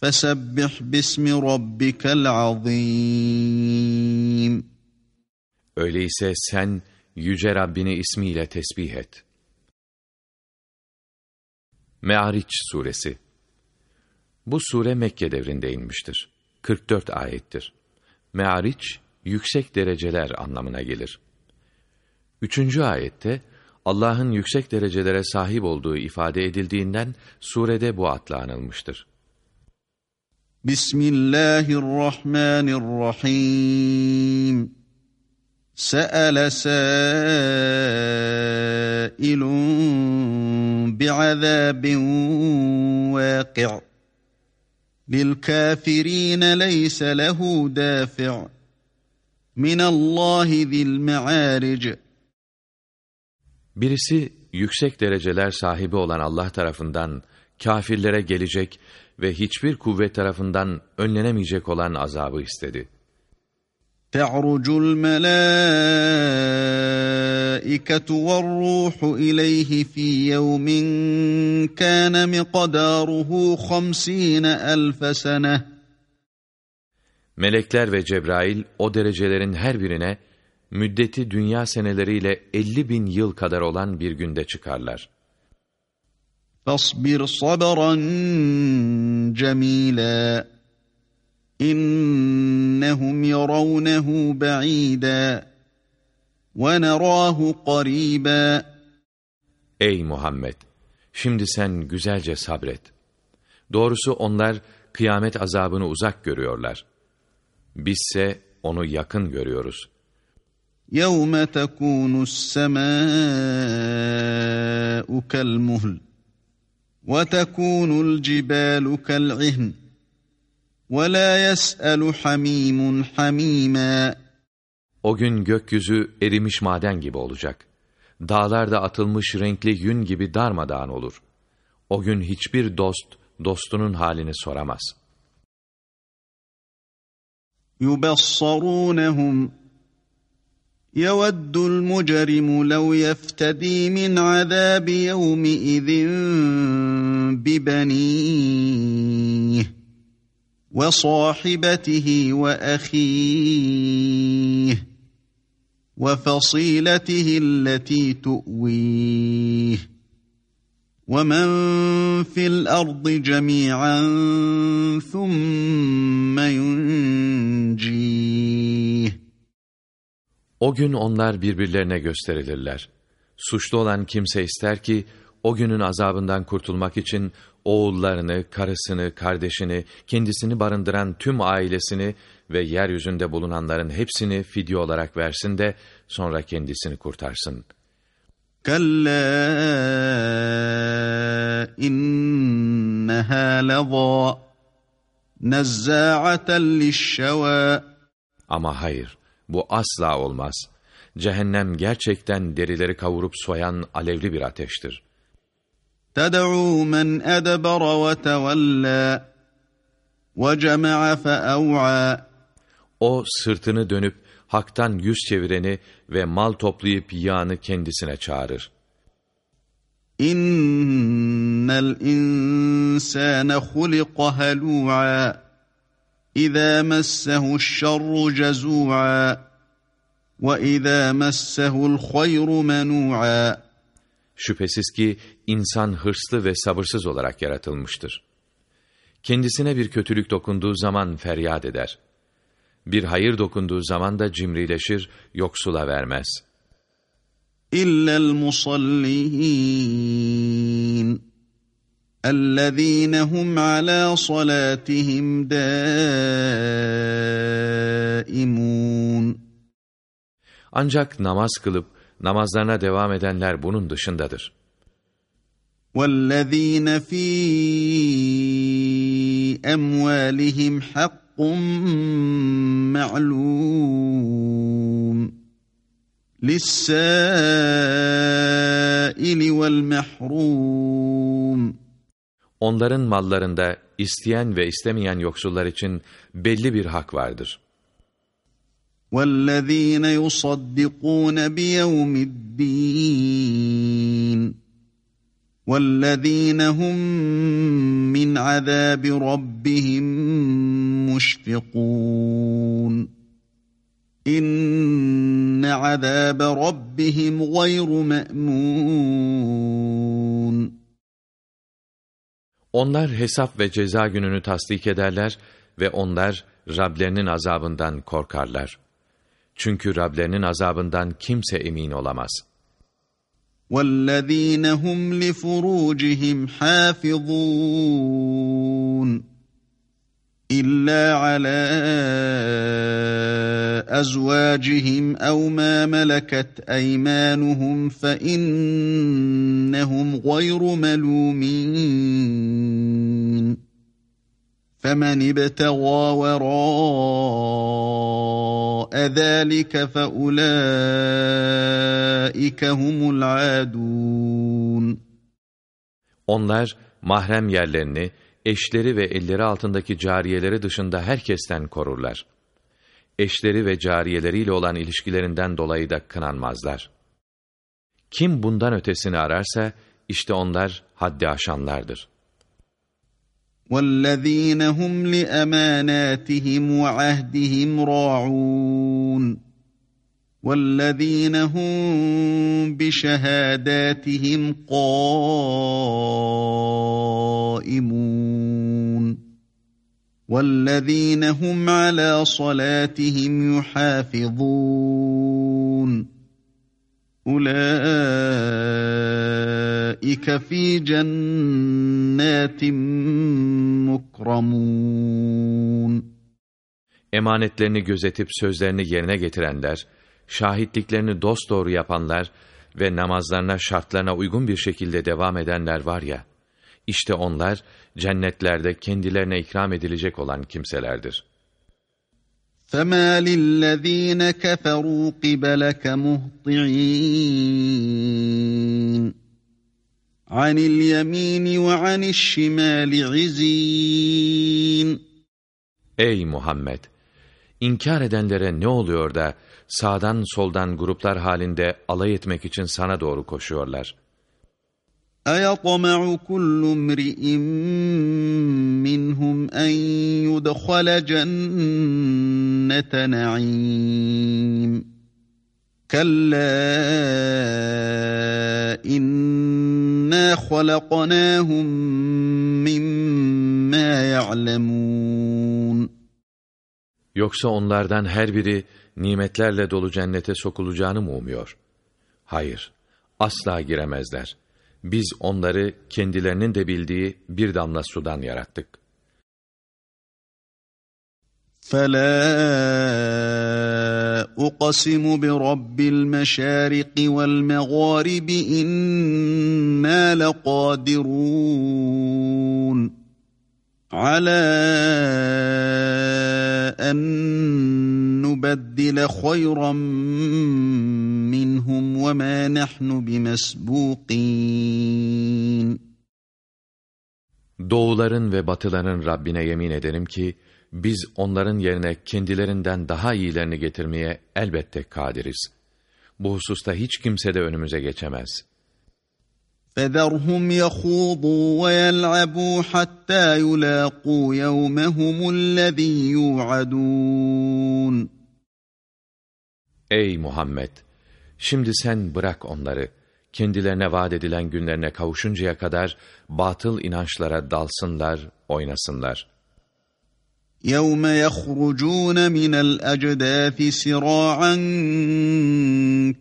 Fesebbih bismi rabbikel azim. Öyleyse sen yüce Rabbini ismiyle tesbih et. Me'ariç suresi. Bu sure Mekke devrinde inmiştir. 44 ayettir. Me'ariç yüksek dereceler anlamına gelir. Üçüncü ayette Allah'ın yüksek derecelere sahip olduğu ifade edildiğinden surede bu adla anılmıştır. Bismillahirrahmanirrahim. Se'ele sâilun bi'azâbin vâki' bil kâfirîne leyse lehu dâfi' اللّٰهِ ذِي الْمَعَارِجِ Birisi yüksek dereceler sahibi olan Allah tarafından kafirlere gelecek ve hiçbir kuvvet tarafından önlenemeyecek olan azabı istedi. تَعْرُجُ الْمَلَائِكَةُ وَالرُّوحُ إِلَيْهِ فِي يَوْمٍ كَانَ مِقَدَارُهُ خَمْسِينَ أَلْفَ سَنَةٍ Melekler ve Cebrail o derecelerin her birine müddeti dünya seneleriyle 50 bin yıl kadar olan bir günde çıkarlar. فَاصْبِرْ صَبْرًا جَمِيلًا İnnehum yarawnehu ba'ida ve nerahu qariba. Ey Muhammed! Şimdi sen güzelce sabret. Doğrusu onlar kıyamet azabını uzak görüyorlar. Bizse onu yakın görüyoruz. يَوْمَ تَكُونُ السَّمَاءُ كَالْمُهْلِ وَتَكُونُ الْجِبَالُ كَالْعِهْنِ وَلَا يَسْأَلُ حَم۪يمٌ حَم۪يمًا O gün gökyüzü erimiş maden gibi olacak. Dağlar da atılmış renkli yün gibi darmadağın olur. O gün hiçbir dost, dostunun halini soramaz. يُبَصَّرُونَهُمْ. يَوَدُّ الْمُجْرِمُ لَوْ يَفْتَدِي مِنْ عَذَابِ يَوْمِئِذٍ بِبَنِيهِ وصاحبته وأخيه وفصيلته التي تؤويه. ومن في الارض جميعا ثم ينجيه O gün onlar birbirlerine gösterilirler. Suçlu olan kimse ister ki o günün azabından kurtulmak için oğullarını, karısını, kardeşini, kendisini barındıran tüm ailesini ve yeryüzünde bulunanların hepsini fidye olarak versin de sonra kendisini kurtarsın. Kalla inneha lezâ nezzâ'aten lişşevâ Ama hayır, bu asla olmaz. Cehennem gerçekten derileri kavurup soyan alevli bir ateştir. تدعو من أدبر وتولى وجمع فأوعى O sırtını dönüp haktan yüz çevireni ve mal toplayıp yağını kendisine çağırır. İnnel insâne hulika halû'â İzâ messehu'ş-şerru cezû'â ve izâ messehu'l-hayru menû'â Şüphesiz ki insan hırslı ve sabırsız olarak yaratılmıştır. Kendisine bir kötülük dokunduğu zaman feryat eder. Bir hayır dokunduğu zaman da cimrileşir, yoksula vermez. İllel musallin اَلَّذ۪ينَ هُمْ عَلَى صَلَاتِهِمْ دَائِمُونَ Ancak namaz kılıp namazlarına devam edenler bunun dışındadır. وَالَّذ۪ينَ ف۪ي اَمْوَالِهِمْ حَقٌّ مَعْلُومٌ لِلسَّائِلِ وَالْمَحْرُومِ Onların mallarında isteyen ve istemeyen yoksullar için belli bir hak vardır. وَالَّذ۪ينَ يُصَدِّقُونَ بِيَوْمِ الدِّينِ وَالَّذ۪ينَ هُمْ مِنْ عَذَابِ رَبِّهِمْ مُشْفِقُونَ İnne azâbe rabbihim gayru me'mûn. Onlar hesap ve ceza gününü tasdik ederler ve onlar Rablerinin azabından korkarlar. Çünkü Rablerinin azabından kimse emin olamaz. وَالَّذ۪ينَ هُمْ لِفُرُوجِهِمْ حَافِظُونَ إِلَّا عَلَى أَزْوَاجِهِمْ أَوْ مَا مَلَكَتْ أَيْمَانُهُمْ فَإِنَّهُمْ غَيْرُ مَلُومِينَ. فَمَنِ ابْتَغَى وَرَاءَ ذَٰلِكَ فَأُولَٰئِكَ هُمُ الْعَادُونَ Onlar mahrem yerlerini, eşleri ve elleri altındaki cariyeleri dışında herkesten korurlar. Eşleri ve cariyeleriyle olan ilişkilerinden dolayı da kınanmazlar. Kim bundan ötesini ararsa, işte onlar haddi aşanlardır.'' وَالَّذ۪ينَ هُمْ لِأَمَانَاتِهِمْ وَعَهْدِهِمْ رَاعُونَ وَالَّذ۪ينَ هُمْ بِشَهَادَاتِهِمْ قَائِمُونَ وَالَّذ۪ينَ هُمْ عَلَى صَلَاتِهِمْ يُحَافِظُونَ Ulaika fi cennetin mukramun. Emanetlerini gözetip sözlerini yerine getirenler, şahitliklerini dosdoğru yapanlar ve namazlarına şartlarına uygun bir şekilde devam edenler var ya, işte onlar cennetlerde kendilerine ikram edilecek olan kimselerdir.'' فَمَا لِلَّذ۪ينَ كَفَرُوا قِبَلَكَ مُهْطِعِينَ عَنِ الْيَم۪ينِ وَعَنِ الشِّمَالِ عِز۪ينَ Ey Muhammed! İnkar edenlere ne oluyor da sağdan soldan gruplar halinde alay etmek için sana doğru koşuyorlar? أَيَطْمَعُ كُلُّ امْرِئٍ مِّنْهُمْ أَنْ يُدْخَلَ جَنَّةَ نَعِيمٍ كَلَّا إِنَّا خَلَقْنَاهُمْ مِمَّا يَعْلَمُونَ Yoksa onlardan her biri nimetlerle dolu cennete sokulacağını mı umuyor? Hayır, asla giremezler.'' Biz onları kendilerinin de bildiği bir damla sudan yarattık. فَلَا أُقَسِمُ بِرَبِّ الْمَشَارِقِ وَالْمَغَارِبِ إِنَّا لَقَادِرُونَ عَلَى أَن نُبَدِّلَ خَيْرًا مِّنْهُمْ وَمَا نَحْنُ بِمَسْبُوقِينَ Doğuların ve batıların Rabbine yemin ederim ki, biz onların yerine kendilerinden daha iyilerini getirmeye elbette kadiriz. Bu hususta hiç kimse de önümüze geçemez. فَذَرْهُمْ يَخُوضُوا وَيَلْعَبُوا حَتَّى يُلَاقُوا يَوْمَهُمُ الَّذ۪ي يُوعَدُونَ Ey Muhammed! Şimdi sen bırak onları, kendilerine vaat edilen günlerine kavuşuncaya kadar batıl inançlara dalsınlar, oynasınlar. يَوْمَ يَخْرُجُونَ مِنَ الْأَجْدَاثِ سِرَاعًا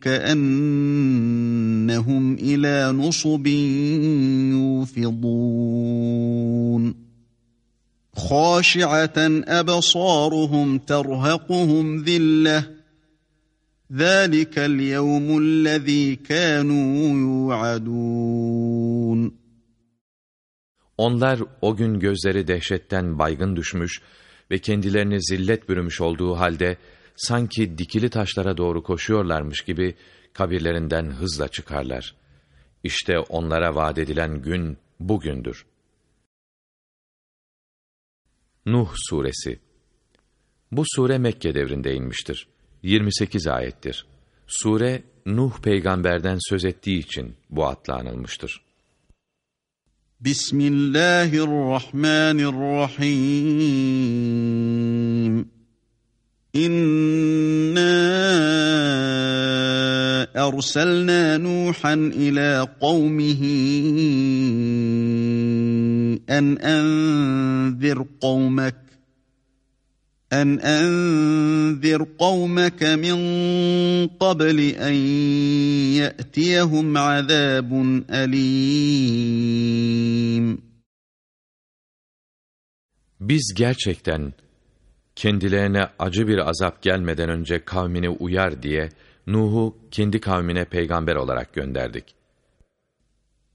كَأَنَّهُمْ إِلَى نُصُبٍ يُوفِضُونَ خَاشِعَةً أَبْصَارُهُمْ تَرْهَقُهُمْ ذِلَّةٌ ذَٰلِكَ الْيَوْمُ الَّذ۪ي كَانُوا يُوعَدُونَ Onlar o gün gözleri dehşetten baygın düşmüş ve kendilerini zillet bürümüş olduğu halde sanki dikili taşlara doğru koşuyorlarmış gibi kabirlerinden hızla çıkarlar. İşte onlara vaat edilen gün bugündür. Nuh Suresi Bu sure Mekke devrinde inmiştir. 28 ayettir. Sure, Nuh peygamberden söz ettiği için bu adla anılmıştır. بسم الله الرحمن الرحيم. إنا أرسلنا نوحا إلى قومه أن أنذر قومك أن أنذر قومك من قبل أن يأتيهم عذاب أليم Biz gerçekten kendilerine acı bir azap gelmeden önce kavmini uyar diye Nuh'u kendi kavmine peygamber olarak gönderdik.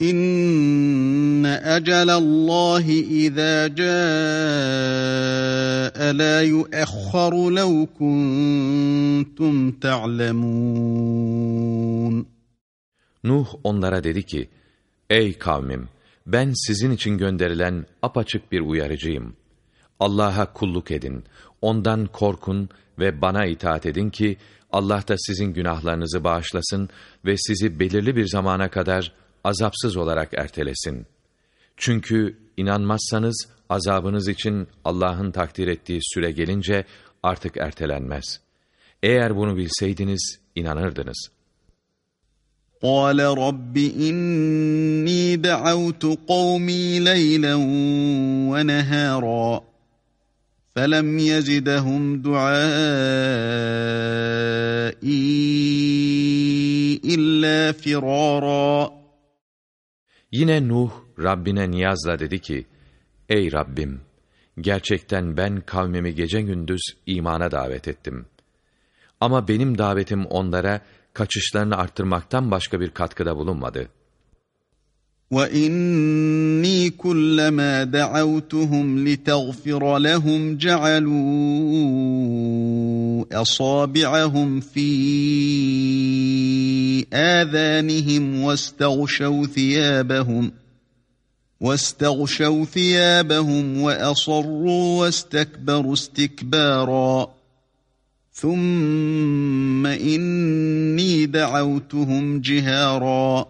İnne ecelallahi izâ câe lâ yuekharu lev kuntum ta'lemûn. Nuh onlara dedi ki, Ey kavmim! Ben sizin için gönderilen apaçık bir uyarıcıyım. Allah'a kulluk edin, ondan korkun ve bana itaat edin ki, Allah da sizin günahlarınızı bağışlasın ve sizi belirli bir zamana kadar azapsız olarak ertelesin. Çünkü inanmazsanız azabınız için Allah'ın takdir ettiği süre gelince artık ertelenmez. Eğer bunu bilseydiniz inanırdınız.'' قال رب إني دعوت قومي ليلا ونهارا فلم يزدهم دعائي إلا فرارا Yine Nuh Rabbine niyazla dedi ki, Ey Rabbim! Gerçekten ben kavmimi gece gündüz imana davet ettim. Ama benim davetim onlara, kaçışlarını arttırmaktan başka bir katkıda bulunmadı. وَإِنِّي كُلَّمَا دَعَوْتُهُمْ لِتَغْفِرَ لَهُمْ جَعَلُوا أَصَابِعَهُمْ فِي آذَانِهِمْ وَاسْتَغْشَوْا ثِيَابَهُمْ وَاسْتَغْشَوْا ثِيَابَهُمْ وَأَصَرُّوا وَاسْتَكْبَرُوا اسْتِكْبَارًا. ثُمَّ إِنِّي دَعَوْتُهُمْ جِهَارًا.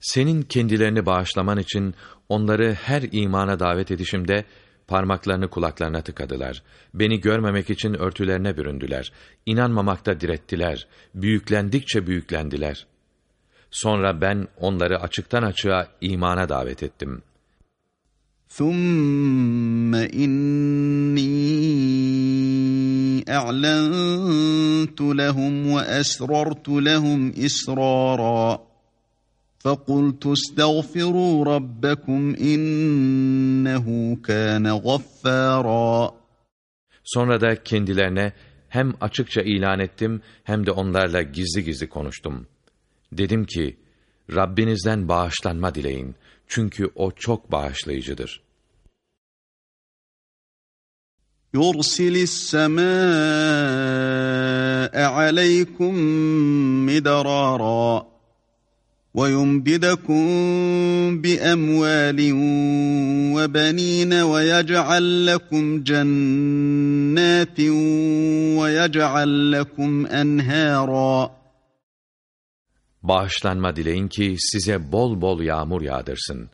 Senin kendilerini bağışlaman için onları her imana davet edişimde parmaklarını kulaklarına tıkadılar. Beni görmemek için örtülerine büründüler. İnanmamakta direttiler. Büyüklendikçe büyüklendiler. Sonra ben onları açıktan açığa imana davet ettim. ثُمَّ إِنِّي أَعْلَنْتُ لَهُمْ وَأَسْرَرْتُ لَهُمْ إِسْرَارًا فَقُلْتُ اسْتَغْفِرُوا رَبَّكُمْ إِنَّهُ كَانَ غَفَّارًا Sonra da kendilerine hem açıkça ilan ettim hem de onlarla gizli gizli konuştum. Dedim ki, Rabbinizden bağışlanma dileyin. Çünkü O çok bağışlayıcıdır. يُرْسِلِ السَّمَاءَ عَلَيْكُمْ مِدَرَارًا وَيُمْدِدَكُمْ بِأَمْوَالٍ وَبَنِينَ وَيَجْعَلْ لَكُمْ جَنَّاتٍ وَيَجْعَلْ لَكُمْ أَنْهَارًا Bağışlanma dileyin ki size bol bol yağmur yağdırsın.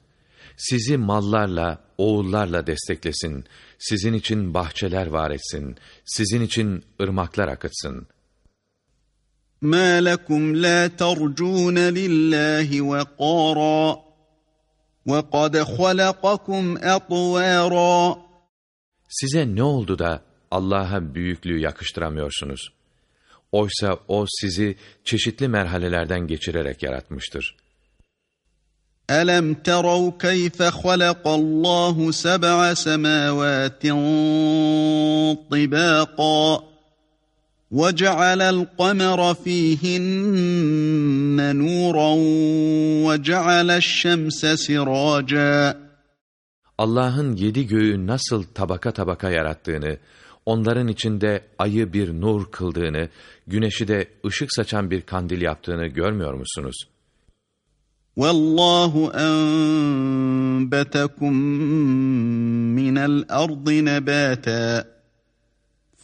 Sizi mallarla, oğullarla desteklesin. Sizin için bahçeler var etsin. Sizin için ırmaklar akıtsın. مَا لَكُمْ لَا تَرْجُونَ لِلَّهِ وَقَارًا وَقَدْ خَلَقَكُمْ أَطْوَارًا Size ne oldu da Allah'a büyüklüğü yakıştıramıyorsunuz? Oysa O sizi çeşitli merhalelerden geçirerek yaratmıştır. أَلَمْ تَرَوْا كَيْفَ خَلَقَ اللّٰهُ سَبْعَ سَمَاوَاتٍ طِبَاقًا وَجَعَلَ الْقَمَرَ فِيهِنَّ نُورًا وَجَعَلَ الشَّمْسَ سِرَاجًا Allah'ın yedi göğü nasıl tabaka tabaka yarattığını, onların içinde ayı bir nur kıldığını, güneşi de ışık saçan bir kandil yaptığını görmüyor musunuz? وَاللّٰهُ أَنْبَتَكُمْ مِنَ الْأَرْضِ نَبَاتًا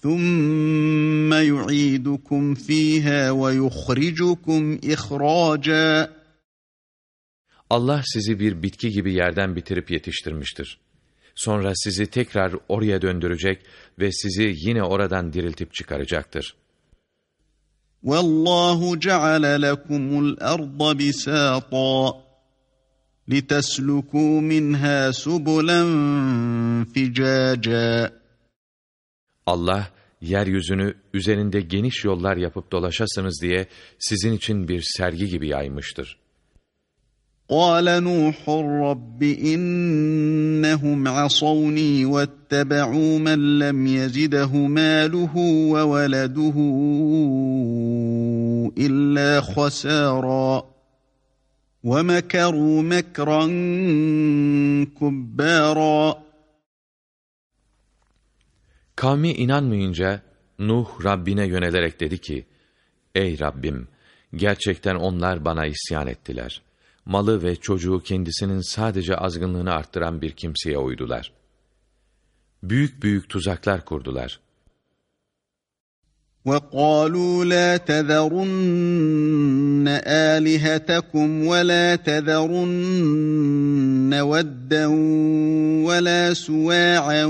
ثُمَّ يُعِيدُكُمْ ف۪يهَا وَيُخْرِجُكُمْ إِخْرَاجًا Allah sizi bir bitki gibi yerden bitirip yetiştirmiştir. Sonra sizi tekrar oraya döndürecek ve sizi yine oradan diriltip çıkaracaktır. وَاللّٰهُ جَعَلَ لَكُمُ الْأَرْضَ بِسَاطًا لِتَسْلُكُوا مِنْهَا سُبُلًا فِجَاجًا Allah, yeryüzünü üzerinde geniş yollar yapıp dolaşasınız diye sizin için bir sergi gibi yaymıştır. قال نوح رب إنهم عصوني واتبعوا من لم يزده ماله وولده إلا خسارا ومكروا مكرا كبارا Kavmi inanmayınca Nuh Rabbine yönelerek dedi ki, Ey Rabbim! Gerçekten onlar bana isyan ettiler. Malı ve çocuğu kendisinin sadece azgınlığını arttıran bir kimseye uydular. Büyük büyük tuzaklar kurdular. وَقَالُوا لَا تَذَرُنَّ آلِهَتَكُمْ وَلَا تَذَرُنَّ وَدًّا وَلَا سُوَاعًا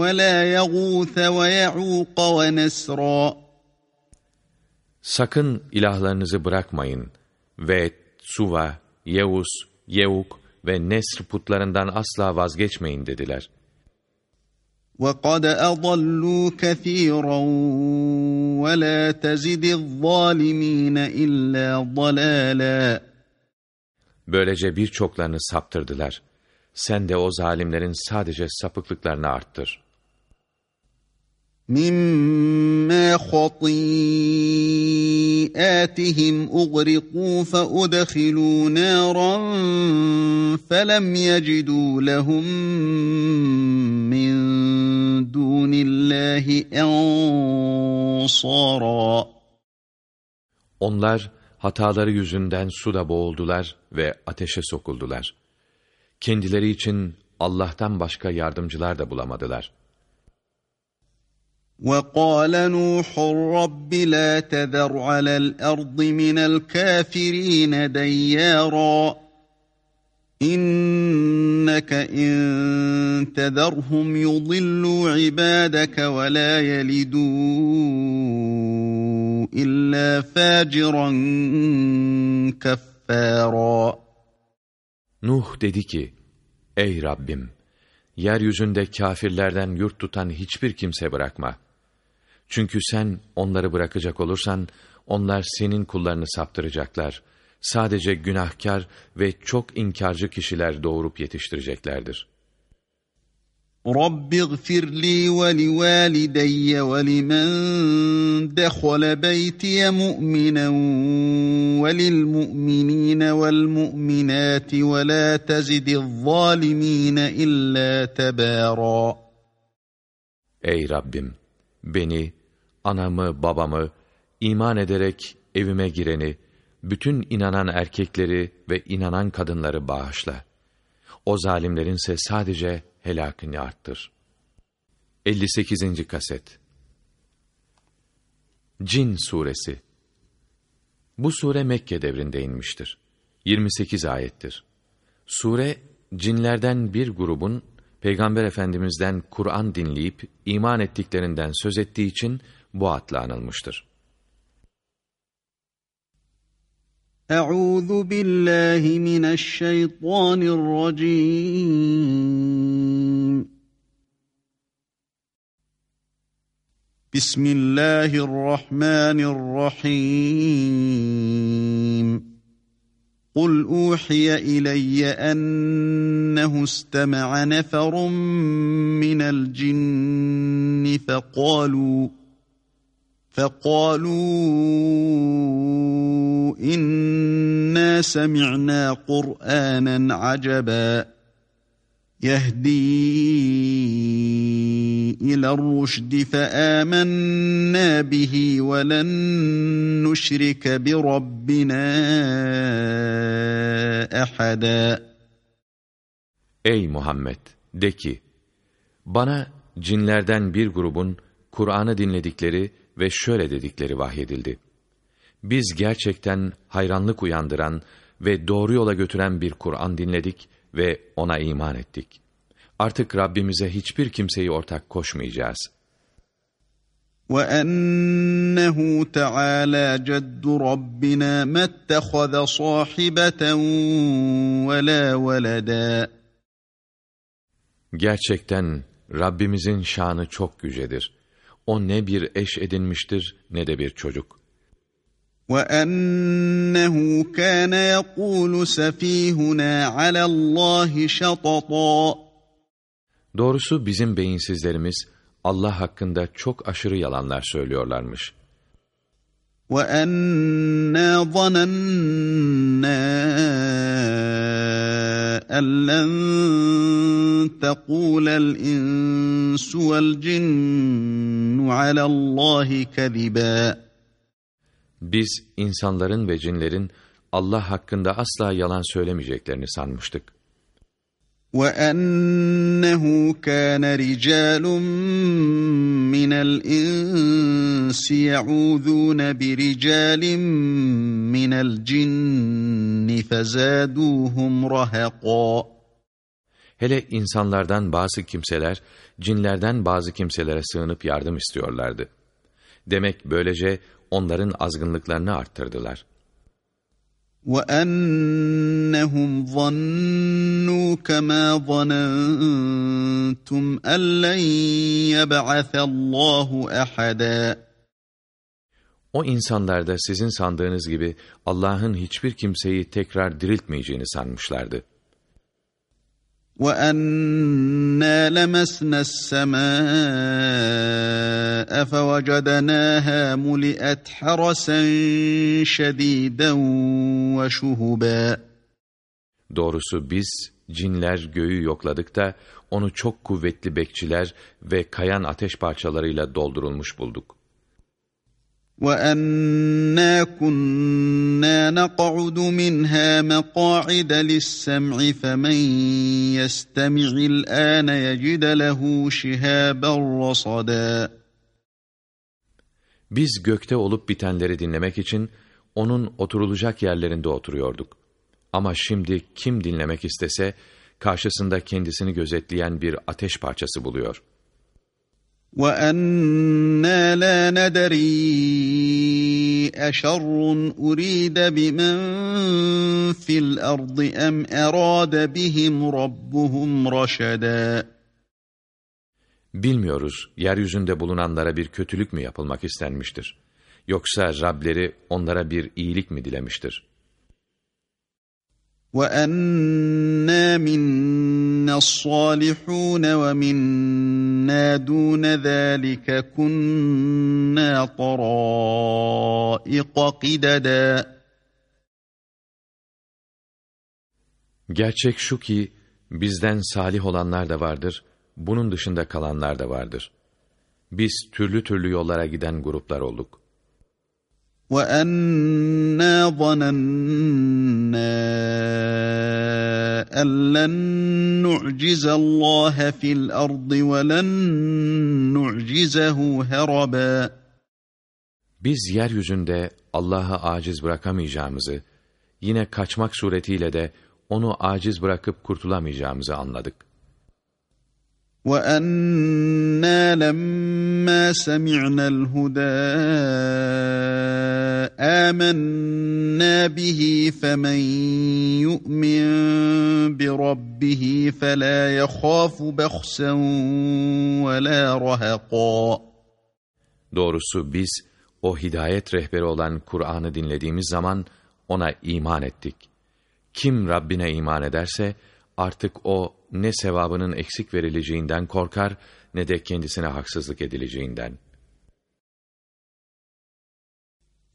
وَلَا يَغُوثَ وَيَعُوقَ وَنَسْرًا Sakın ilahlarınızı bırakmayın ve Suva, Yevus, Yevuk ve Nesr putlarından asla vazgeçmeyin dediler. وَقَدْ أَضَلُّوا كَثِيرًا وَلَا تَزِدِ الظَّالِمِينَ إِلَّا ضَلَالًا Böylece birçoklarını saptırdılar. Sen de o zalimlerin sadece sapıklıklarını arttır. مِمَّا خَطِيئَاتِهِمْ أُغْرِقُوا فَأُدْخِلُوا نَارًا فَلَمْ يَجِدُوا لَهُم مِّن دُونِ اللّٰهِ أَنصَارًا Onlar hataları yüzünden suda boğuldular ve ateşe sokuldular. Kendileri için Allah'tan başka yardımcılar da bulamadılar. وَقَالَ نُوحٌ رَبِّ لَا تَذَرْ عَلَى الْأَرْضِ مِنَ الْكَافِرِينَ دَيَّارًا إِنَّكَ إِن تَذَرْهُمْ يُضِلُّوا عِبَادَكَ وَلَا يَلِدُوا إِلَّا فَاجِرًا كَفَّارًا Nuh dedi ki, Ey Rabbim! Yeryüzünde kâfirlerden yurt tutan hiçbir kimse bırakma. Çünkü sen onları bırakacak olursan, onlar senin kullarını saptıracaklar. Sadece günahkar ve çok inkarcı kişiler doğurup yetiştireceklerdir. رَبِّ اغْفِرْ لِي وَلِوَالِدَيَّ وَلِمَنْ دَخَلَ بَيْتِيَ مُؤْمِنًا وَلِلْمُؤْمِنِينَ وَالْمُؤْمِنَاتِ وَلَا تَزِدِ الظَّالِمِينَ إِلَّا تَبَارًا Ey Rabbim! Beni, anamı, babamı, iman ederek evime gireni, bütün inanan erkekleri ve inanan kadınları bağışla. O zalimlerinse sadece helakını arttır. 58. Kaset Cin Suresi Bu sure Mekke devrinde inmiştir. 28 ayettir. Sure, cinlerden bir grubun Peygamber Efendimiz'den Kur'an dinleyip iman ettiklerinden söz ettiği için bu adla anılmıştır. Euzu billahi mineşşeytanirracim. Bismillahirrahmanirrahim. قل اوحي الي انه استمع نفر من الجن فقالوا فقالوا إنا سمعنا قرآنا عجبا يهدي إلى الرشد فآمنا به ولن نشرك بربنا أحدا Ey Muhammed! De ki, bana cinlerden bir grubun Kur'an'ı dinledikleri ve şöyle dedikleri vahyedildi. Biz gerçekten hayranlık uyandıran ve doğru yola götüren bir Kur'an dinledik ve ona iman ettik. Artık Rabbimize hiçbir kimseyi ortak koşmayacağız. وَأَنَّهُ تَعَالَى جَدُّ رَبِّنَا مَا اتَّخَذَ صَاحِبَةً وَلَا وَلَدًا Gerçekten Rabbimizin şanı çok yücedir. O ne bir eş edinmiştir ne de bir çocuk. وَأَنَّهُ كَانَ يَقُولُ سَفِيهُنَا عَلَى اللّٰهِ شَطَطًا Doğrusu bizim beyinsizlerimiz Allah hakkında çok aşırı yalanlar söylüyorlarmış. وَأَنَّا ظَنَنَّا أَنْ لَنْ تَقُولَ الْإِنْسُ وَالْجِنُّ عَلَى اللّٰهِ كَذِبًا Biz insanların ve cinlerin Allah hakkında asla yalan söylemeyeceklerini sanmıştık. وَأَنَّهُ كَانَ رِجَالٌ مِّنَ الْإِنسِ يَعُوذُونَ بِرِجَالٍ مِّنَ الْجِنِّ فَزَادُوهُمْ رَهَقًا Hele insanlardan bazı kimseler, cinlerden bazı kimselere sığınıp yardım istiyorlardı. Demek böylece onların azgınlıklarını arttırdılar. وَأَنَّهُمْ ظَنُّوا كَمَا ظَنَنْتُمْ أَنْ لَنْ يَبْعَثَ اللّٰهُ أَحَدًا O insanlar da sizin sandığınız gibi Allah'ın hiçbir kimseyi tekrar diriltmeyeceğini sanmışlardı. وَأَنَّا لَمَسْنَا السَّمَاءَ فَوَجَدْنَاهَا مُلِئَتْ حَرَسًا شَدِيدًا وَشُهُبًا Doğrusu biz cinler göğü yokladık da onu çok kuvvetli bekçiler ve kayan ateş parçalarıyla doldurulmuş bulduk. وَأَنَّا كُنَّا نَقْعُدُ مِنْهَا مَقَاعِدَ لِلسَّمْعِ فَمَنْ يَسْتَمِعِ الْآنَ يَجِدَ لَهُ شِهَابًا رَصَدًا Biz gökte olup bitenleri dinlemek için onun oturulacak yerlerinde oturuyorduk. Ama şimdi kim dinlemek istese karşısında kendisini gözetleyen bir ateş parçası buluyor.'' وَأَنَّا لَا نَدْرِي أَشَرٌ أُرِيدَ بِمَنْ فِي الْأَرْضِ أَمْ أَرَادَ بِهِمْ رَبُّهُمْ رَشَدًا Bilmiyoruz, yeryüzünde bulunanlara bir kötülük mü yapılmak istenmiştir? Yoksa Rableri onlara bir iyilik mi dilemiştir? وَأَنَّا مِنَّا الصَّالِحُونَ وَمِنَّا دُونَ ذَٰلِكَ كُنَّا طَرَائِقَ قِدَدًا Gerçek şu ki, bizden salih olanlar da vardır, bunun dışında kalanlar da vardır. Biz türlü türlü yollara giden gruplar olduk. وَأَنَّا ظَنَنَّا أَنْ لَنْ نُعْجِزَ اللّٰهَ فِي الْأَرْضِ وَلَنْ نُعْجِزَهُ هَرَبًا Biz yeryüzünde Allah'a aciz bırakamayacağımızı, yine kaçmak suretiyle de onu aciz bırakıp kurtulamayacağımızı anladık. وَأَنَّا لَمَّا سَمِعْنَا الْهُدَىٰ آمَنَّا بِهِ فَمَنْ يُؤْمِنْ بِرَبِّهِ فَلَا يَخَافُ بَخْسًا وَلَا رَهَقًا Doğrusu biz o hidayet rehberi olan Kur'an'ı dinlediğimiz zaman ona iman ettik. Kim Rabbine iman ederse artık o ne sevabının eksik verileceğinden korkar ne de kendisine haksızlık edileceğinden.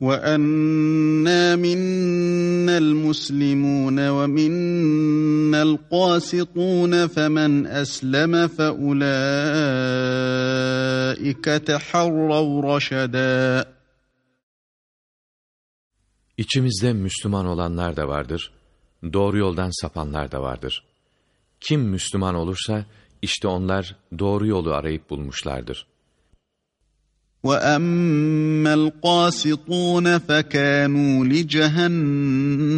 وَأَنَّا مِنَّا الْمُسْلِمُونَ وَمِنَّا الْقَاسِطُونَ فَمَنْ أَسْلَمَ فَأُولَٰئِكَ تَحَرَّوْا رَشَدًا İçimizde Müslüman olanlar da vardır, doğru yoldan sapanlar da vardır. Kim Müslüman olursa, işte onlar doğru yolu arayıp bulmuşlardır. وَأَمَّا الْقَاسِطُونَ فَكَانُوا لِجَهَنَّمَ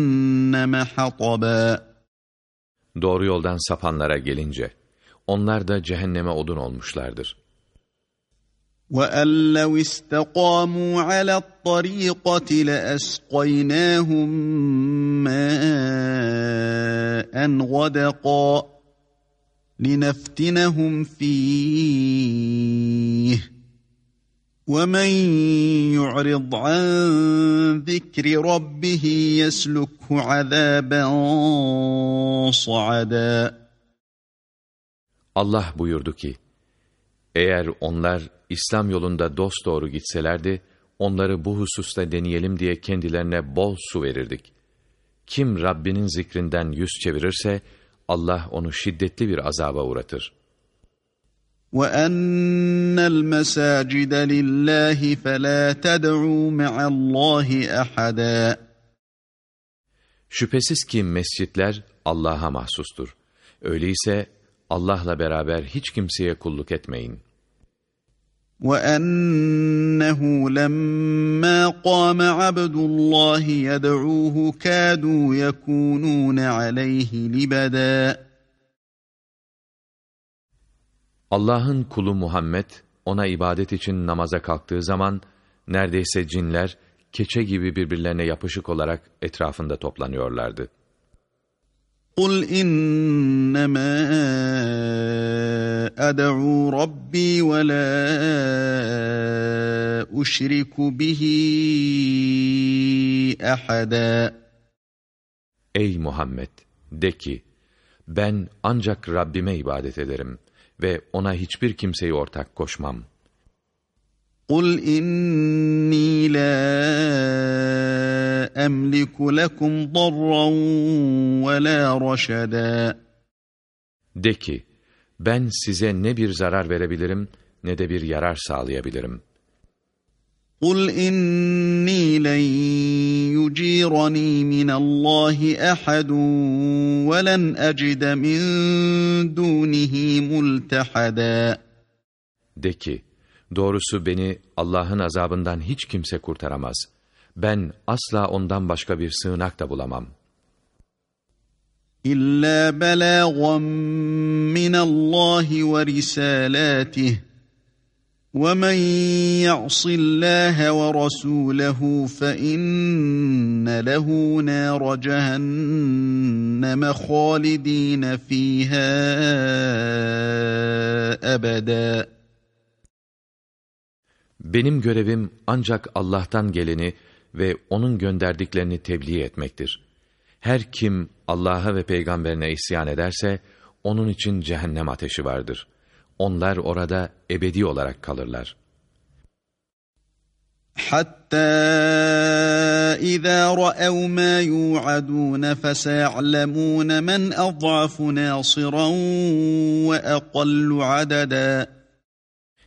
حَطَبًا Doğru yoldan sapanlara gelince, onlar da cehenneme odun olmuşlardır. وَأَنْ لَوْ اسْتَقَامُوا عَلَى الطَّرِيقَةِ لَأَسْقَيْنَاهُمْ مَاءً غَدَقًا لِنَفْتِنَهُمْ فِيهِ وَمَنْ يُعْرِضْ عَنْ ذِكْرِ رَبِّهِ يَسْلُكْهُ عَذَابًا صَعَدًا Allah buyurdu ki, eğer onlar İslam yolunda dosdoğru gitselerdi, onları bu hususta deneyelim diye kendilerine bol su verirdik. Kim Rabbinin zikrinden yüz çevirirse, Allah onu şiddetli bir azaba uğratır. وَأَنَّ الْمَسَاجِدَ لِلَّهِ فَلَا تَدْعُوا مَعَ اللّٰهِ أَحَدًا Şüphesiz ki mescitler Allah'a mahsustur. Öyleyse Allah'la beraber hiç kimseye kulluk etmeyin. وَأَنَّهُ لَمَّا قَامَ عَبْدُ اللّٰهِ يَدْعُوهُ كَادُوا يَكُونُونَ عَلَيْهِ لِبَدًا Allah'ın kulu Muhammed, ona ibadet için namaza kalktığı zaman, neredeyse cinler, keçe gibi birbirlerine yapışık olarak etrafında toplanıyorlardı. قُلْ إِنَّمَا أَدْعُو رَبِّي وَلَا أُشْرِكُ بِهِ أَحَدًا Ey Muhammed! De ki, ben ancak Rabbime ibadet ederim ve ona hiçbir kimseyi ortak koşmam. قُلْ إِنِّي لَا أَمْلِكُ لَكُمْ ضَرًّا وَلَا رَشَدًا De ki, ben size ne bir zarar verebilirim, ne de bir yarar sağlayabilirim. قُلْ إِنِّي لَنْ يُجِيرَنِي مِنَ اللّٰهِ أَحَدٌ وَلَنْ أَجِدَ مِنْ دُونِهِ مُلْتَحَدًا De ki, doğrusu beni Allah'ın azabından hiç kimse kurtaramaz. Ben asla ondan başka bir sığınak da bulamam. إِلَّا بَلَاغًا مِنَ اللّٰهِ وَرِسَالَاتِهِ وَمَنْ يَعْصِ اللّٰهَ وَرَسُولَهُ فَإِنَّ لَهُ نَارَ جَهَنَّمَ خَالِد۪ينَ ف۪يهَا أَبَدًا benim görevim ancak Allah'tan geleni ve onun gönderdiklerini tebliğ etmektir. Her kim Allah'a ve peygamberine isyan ederse onun için cehennem ateşi vardır. Onlar orada ebedi olarak kalırlar. Hatta اِذَا رَأَوْا مَا يُوعَدُونَ فَسَيَعْلَمُونَ مَنْ أَضْعَفُ نَاصِرًا وَأَقَلُّ عَدَدًا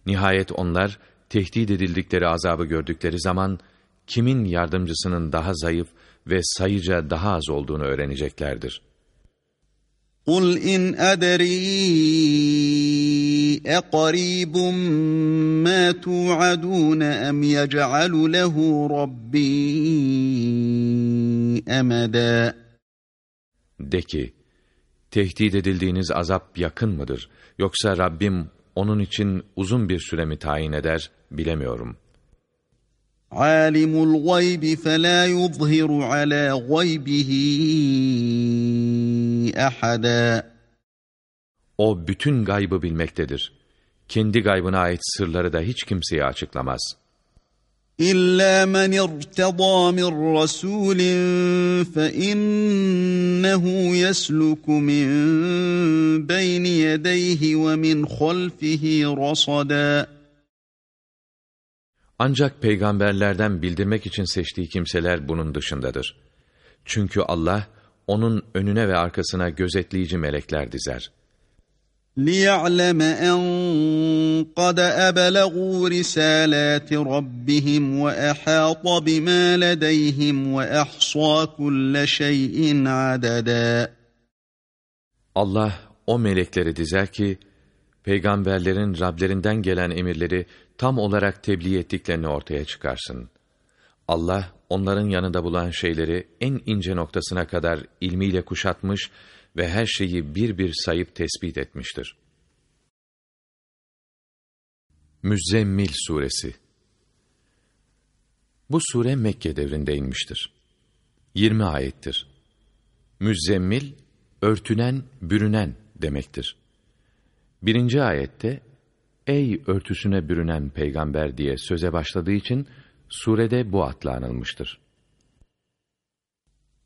Nihayet onlar tehdit edildikleri azabı gördükleri zaman, kimin yardımcısının daha zayıf ve sayıca daha az olduğunu öğreneceklerdir. قل إن أدري أقريب ما توعدون أم يجعل له ربي أمدا De ki, tehdit edildiğiniz azap yakın mıdır? Yoksa Rabbim onun için uzun bir süre mi tayin eder bilemiyorum. Alimul gaybi fela yuzhiru ala gaybihi ahada. O bütün gaybı bilmektedir. Kendi gaybına ait sırları da hiç kimseye açıklamaz.'' İlla men irtada min rasulin fe innehu yesluku min beyni yedeyhi ve min halfihi rasada. Ancak peygamberlerden bildirmek için seçtiği kimseler bunun dışındadır. Çünkü Allah onun önüne ve arkasına gözetleyici melekler dizer.'' لِيَعْلَمَ أَنْ قَدْ أَبَلَغُوا رِسَالَاتِ رَبِّهِمْ وَأَحَاطَ بِمَا لَدَيْهِمْ وَأَحْصَى كُلَّ شَيْءٍ عَدَدًا Allah o melekleri dizer ki, peygamberlerin Rablerinden gelen emirleri tam olarak tebliğ ettiklerini ortaya çıkarsın. Allah, onların yanında bulan şeyleri en ince noktasına kadar ilmiyle kuşatmış ve her şeyi bir bir sayıp tespit etmiştir. Müzzemmil Suresi Bu sure Mekke devrinde inmiştir. 20 ayettir. Müzzemmil, örtünen, bürünen demektir. Birinci ayette, ey örtüsüne bürünen peygamber diye söze başladığı için, surede bu adla anılmıştır.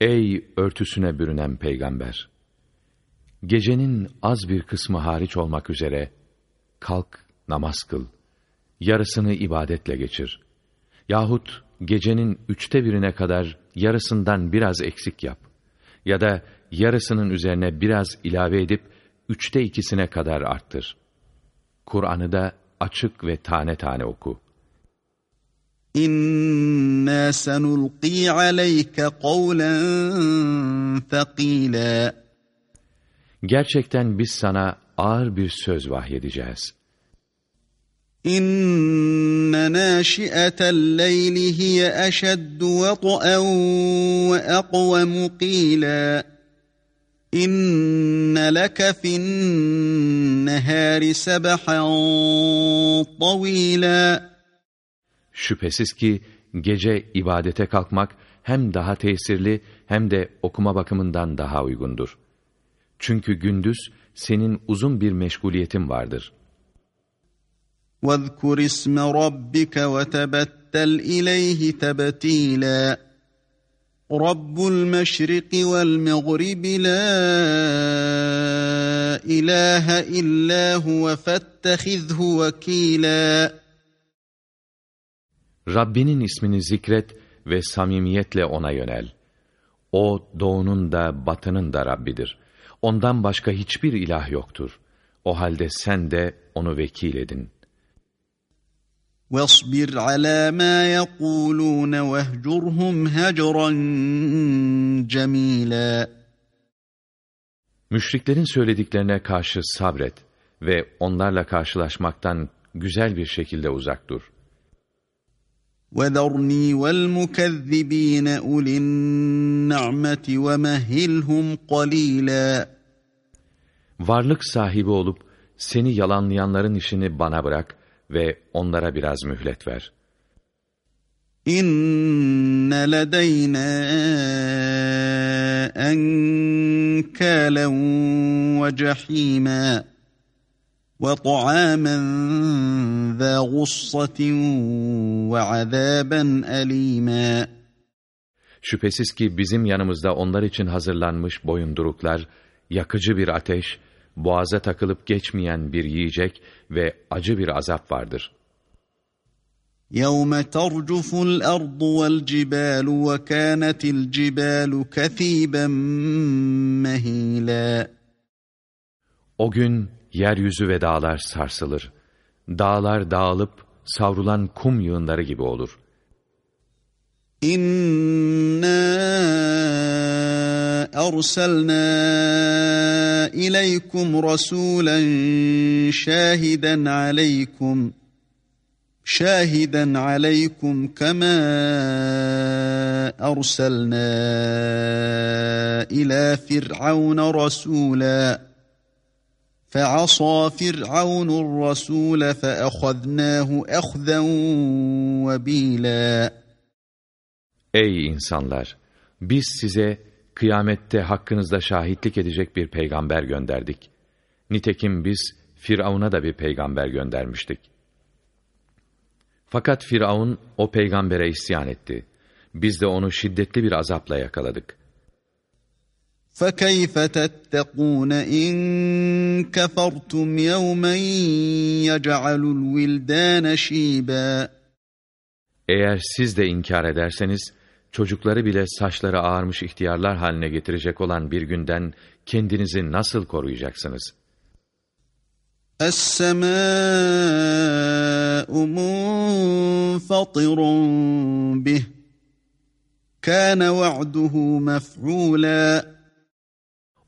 Ey örtüsüne bürünen peygamber! Gecenin az bir kısmı hariç olmak üzere, kalk, namaz kıl, yarısını ibadetle geçir. Yahut gecenin üçte birine kadar yarısından biraz eksik yap. Ya da yarısının üzerine biraz ilave edip, üçte ikisine kadar arttır. Kur'an'ı da açık ve tane tane oku. إنا سنلقي عليك قولا ثقيلا. Gerçekten biz sana ağır bir söz vahyedeceğiz. إن ناشئة الليل هي أشد وطئا وأقوم قيلا إن لك في النهار سبحا طويلا. Şüphesiz ki gece ibadete kalkmak hem daha tesirli hem de okuma bakımından daha uygundur. Çünkü gündüz senin uzun bir meşguliyetin vardır. وَاذْكُرِ اسْمَ رَبِّكَ وَتَبَتَّلْ إِلَيْهِ تَبْتِيلًا Rabbul meşriki vel mağribi la ilahe illa huve fettehizhu vekila. Rabbinin ismini zikret ve samimiyetle ona yönel. O doğunun da batının da Rabbidir. Ondan başka hiçbir ilah yoktur. O halde sen de onu vekil edin. وَاصْبِرْ عَلَى مَا يَقُولُونَ وَاهْجُرْهُمْ هَجْرًا جَمِيلًا Müşriklerin söylediklerine karşı sabret ve onlarla karşılaşmaktan güzel bir şekilde uzak dur. وَذَرْنِي وَالْمُكَذِّب۪ينَ اُلِي النَّعْمَةِ وَمَهِّلْهُمْ قَلِيلًا Varlık sahibi olup seni yalanlayanların işini bana bırak ve onlara biraz mühlet ver. İnne ledeyna enkâlen ve cehîmâ ve ta'âmen zâ gussatin ve azâben elîmâ. Şüphesiz ki bizim yanımızda onlar için hazırlanmış boyunduruklar, yakıcı bir ateş boğaza takılıp geçmeyen bir yiyecek ve acı bir azap vardır. يَوْمَ تَرْجُفُ الْأَرْضُ وَالْجِبَالُ وَكَانَتِ الْجِبَالُ كَثِيبًا مَهِيلًا O gün yeryüzü ve dağlar sarsılır. Dağlar dağılıp savrulan kum yığınları gibi olur. İnna erselna ileykum rasulen şahiden aleykum şahiden aleykum kema erselna ila firavun rasula فعصى فرعون الرسول فأخذناه أخذا وبيلا Ey insanlar! Biz size kıyamette hakkınızda şahitlik edecek bir peygamber gönderdik. Nitekim biz Firavun'a da bir peygamber göndermiştik. Fakat Firavun o peygambere isyan etti. Biz de onu şiddetli bir azapla yakaladık. فَكَيْفَ تَتَّقُونَ اِنْ كَفَرْتُمْ يَوْمًا يَجْعَلُ الْوِلْدَانَ شِيبًا Eğer siz de inkar ederseniz, çocukları bile saçları ağarmış ihtiyarlar haline getirecek olan bir günden kendinizi nasıl koruyacaksınız? السَّمَاءُ مُنْفَطِرٌ بِهِ كَانَ وَعْدُهُ مَفْعُولًا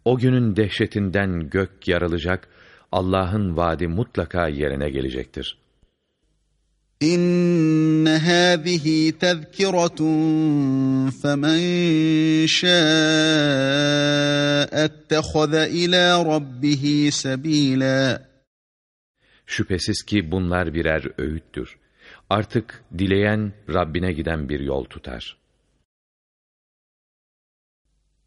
o günün dehşetinden gök yarılacak, Allah'ın vaadi mutlaka yerine gelecektir. İnne hâzihi tezkiratun femen şâ'ettehaze ilâ rabbihi sebîlâ. Şüphesiz ki bunlar birer öğüttür. Artık dileyen Rabbine giden bir yol tutar.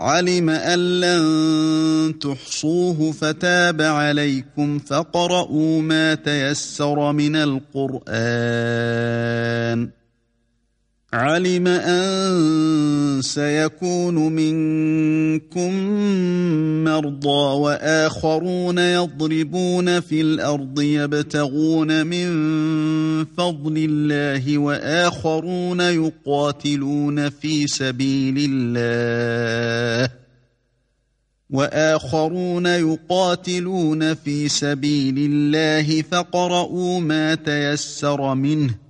علم أن لن تحصوه فتاب عليكم فقرؤوا ما تيسر من القرآن. علم أن سيكون منكم مرضى وآخرون يضربون في الأرض يبتغون من فضل الله وآخرون يقاتلون في سبيل الله وآخرون يقاتلون في سبيل الله فقرؤوا ما تيسر منه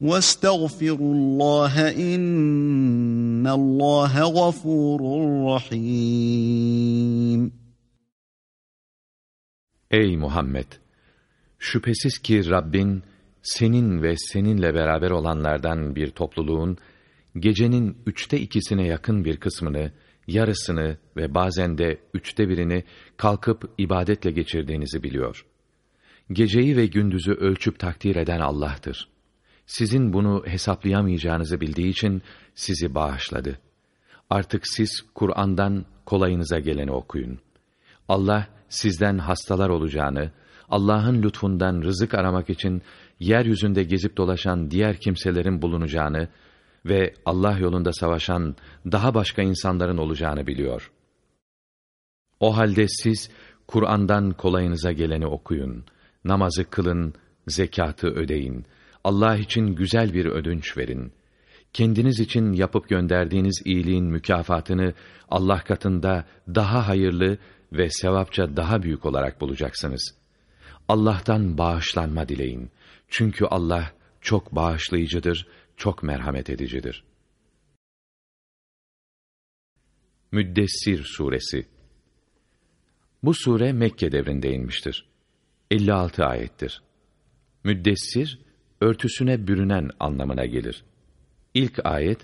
وَاسْتَغْفِرُوا اللّٰهَ اِنَّ اللّٰهَ غَفُورٌ رَحِيمٌ Ey Muhammed! Şüphesiz ki Rabbin, senin ve seninle beraber olanlardan bir topluluğun, gecenin üçte ikisine yakın bir kısmını, yarısını ve bazen de üçte birini kalkıp ibadetle geçirdiğinizi biliyor. Geceyi ve gündüzü ölçüp takdir eden Allah'tır. Sizin bunu hesaplayamayacağınızı bildiği için sizi bağışladı. Artık siz Kur'an'dan kolayınıza geleni okuyun. Allah sizden hastalar olacağını, Allah'ın lütfundan rızık aramak için yeryüzünde gezip dolaşan diğer kimselerin bulunacağını ve Allah yolunda savaşan daha başka insanların olacağını biliyor. O halde siz Kur'an'dan kolayınıza geleni okuyun, namazı kılın, zekatı ödeyin, Allah için güzel bir ödünç verin. Kendiniz için yapıp gönderdiğiniz iyiliğin mükafatını Allah katında daha hayırlı ve sevapça daha büyük olarak bulacaksınız. Allah'tan bağışlanma dileyin. Çünkü Allah çok bağışlayıcıdır, çok merhamet edicidir. Müddessir Suresi Bu sure Mekke devrinde inmiştir. 56 ayettir. Müddessir, örtüsüne bürünen anlamına gelir. İlk ayet,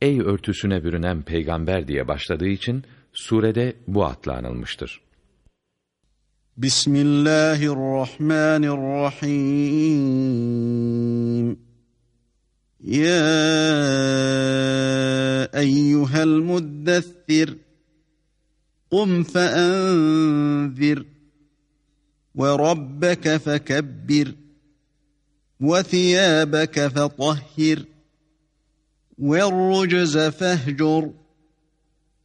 ey örtüsüne bürünen peygamber diye başladığı için surede bu adla anılmıştır. Bismillahirrahmanirrahim. Ya eyyuhel muddessir قم فأنذر وربك فكبر وَثِيَابَكَ فَطَهِّرْ وَالرُّجْزَ فَاهْجُرْ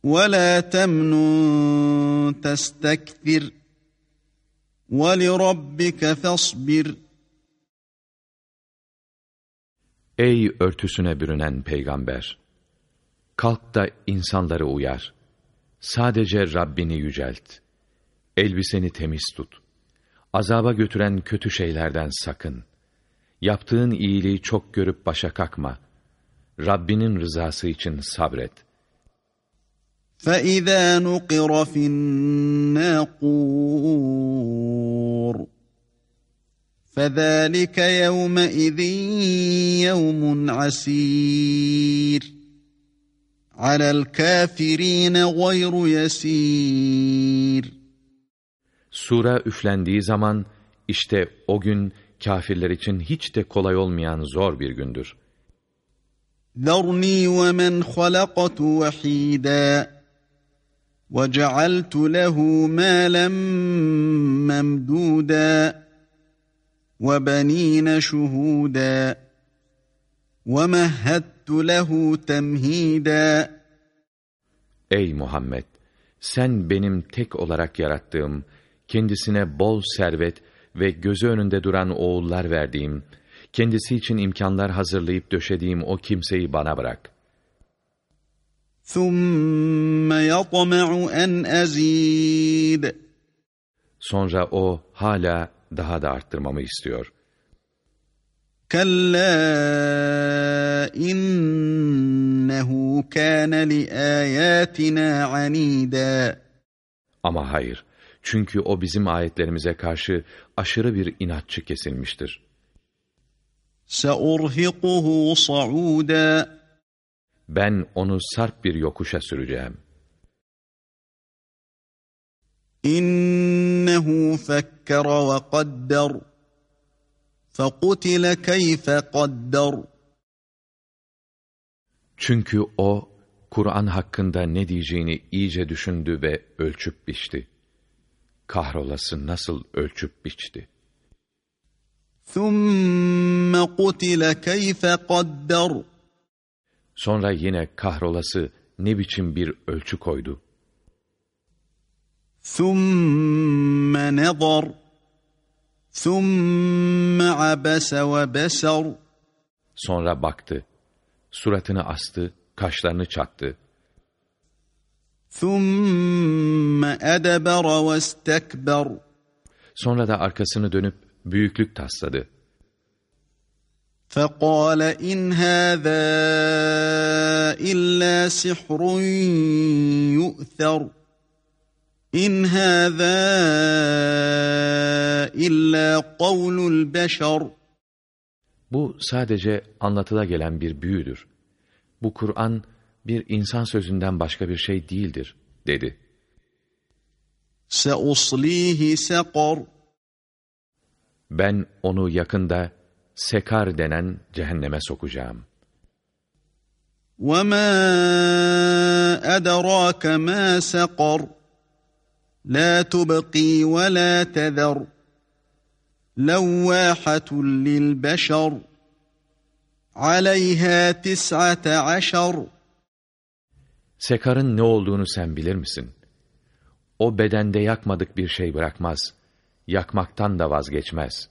ولا تمنن تستكثر ولربك فاصبر Ey örtüsüne bürünen peygamber! Kalk da insanları uyar. Sadece Rabbini yücelt. Elbiseni temiz tut. Azaba götüren kötü şeylerden sakın. Yaptığın iyiliği çok görüp başa kakma. Rabbinin rızası için sabret. فَإِذَا نُقِرَ فِي النَّاقُورِ فَذَٰلِكَ يَوْمَئِذٍ يَوْمٌ عَسِيرٌ عَلَى الْكَافِرِينَ غَيْرُ يَسِيرٌ Sura üflendiği zaman işte o gün kafirler için hiç de kolay olmayan zor bir gündür. ذَرْنِي وَمَنْ خَلَقَتُ وَحِيدًا وَجَعَلْتُ لَهُ مَالًا مَمْدُودًا وَبَنِينَ شُهُودًا وَمَهَّدتُّ لَهُ تَمْهِيدًا Ey Muhammed! Sen benim tek olarak yarattığım, kendisine bol servet ve gözü önünde duran oğullar verdiğim, kendisi için imkanlar hazırlayıp döşediğim o kimseyi bana bırak. ثُمَّ يَطْمَعُ أَنْ أَزِيدَ Sonra o hala daha da arttırmamı istiyor. كَلَّا إِنَّهُ كَانَ لِآيَاتِنَا عَنِيدًا Ama hayır, çünkü o bizim ayetlerimize karşı aşırı bir inatçı kesilmiştir. سَأُرْهِقُهُ صَعُودًا Ben onu sarp bir yokuşa süreceğim. إِنَّهُ فَكَّرَ وَقَدَّرَ فَقُتِلَ كَيْفَ قَدَّرَ Çünkü o, Kur'an hakkında ne diyeceğini iyice düşündü ve ölçüp biçti. Kahrolası nasıl ölçüp biçti. ثُمَّ قُتِلَ كَيْفَ قَدَّرَ Sonra yine kahrolası ne biçim bir ölçü koydu. ثُمَّ نَظَرَ ثُمَّ عَبَسَ وَبَسَرَ Sonra baktı, suratını astı, kaşlarını çattı. ثُمَّ أَدْبَرَ وَاسْتَكْبَرَ Sonra da arkasını dönüp büyüklük tasladı. فَقَالَ إِنْ هَذَا إِلَّا سِحْرٌ يُؤْثَرُ إِنْ هَذَا إِلَّا قَوْلُ الْبَشَرِ Bu sadece anlatıla gelen bir büyüdür. Bu Kur'an bir insan sözünden başka bir şey değildir, dedi. سَأُصْلِيهِ سَقَرَ Ben onu yakında Sekar denen cehenneme sokacağım. وَمَا أَدَرَاكَ مَا سَقَرُ لَا تُبْقِي وَلَا تَذَرُ لَوَّاحَةٌ لِلْبَشَرِ عَلَيْهَا تِسْعَةَ عَشَرَ Sekarın ne olduğunu sen bilir misin? O bedende yakmadık bir şey bırakmaz. Yakmaktan da vazgeçmez.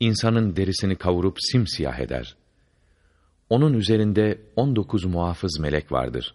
İnsanın derisini kavurup simsiyah eder. Onun üzerinde on dokuz muhafız melek vardır.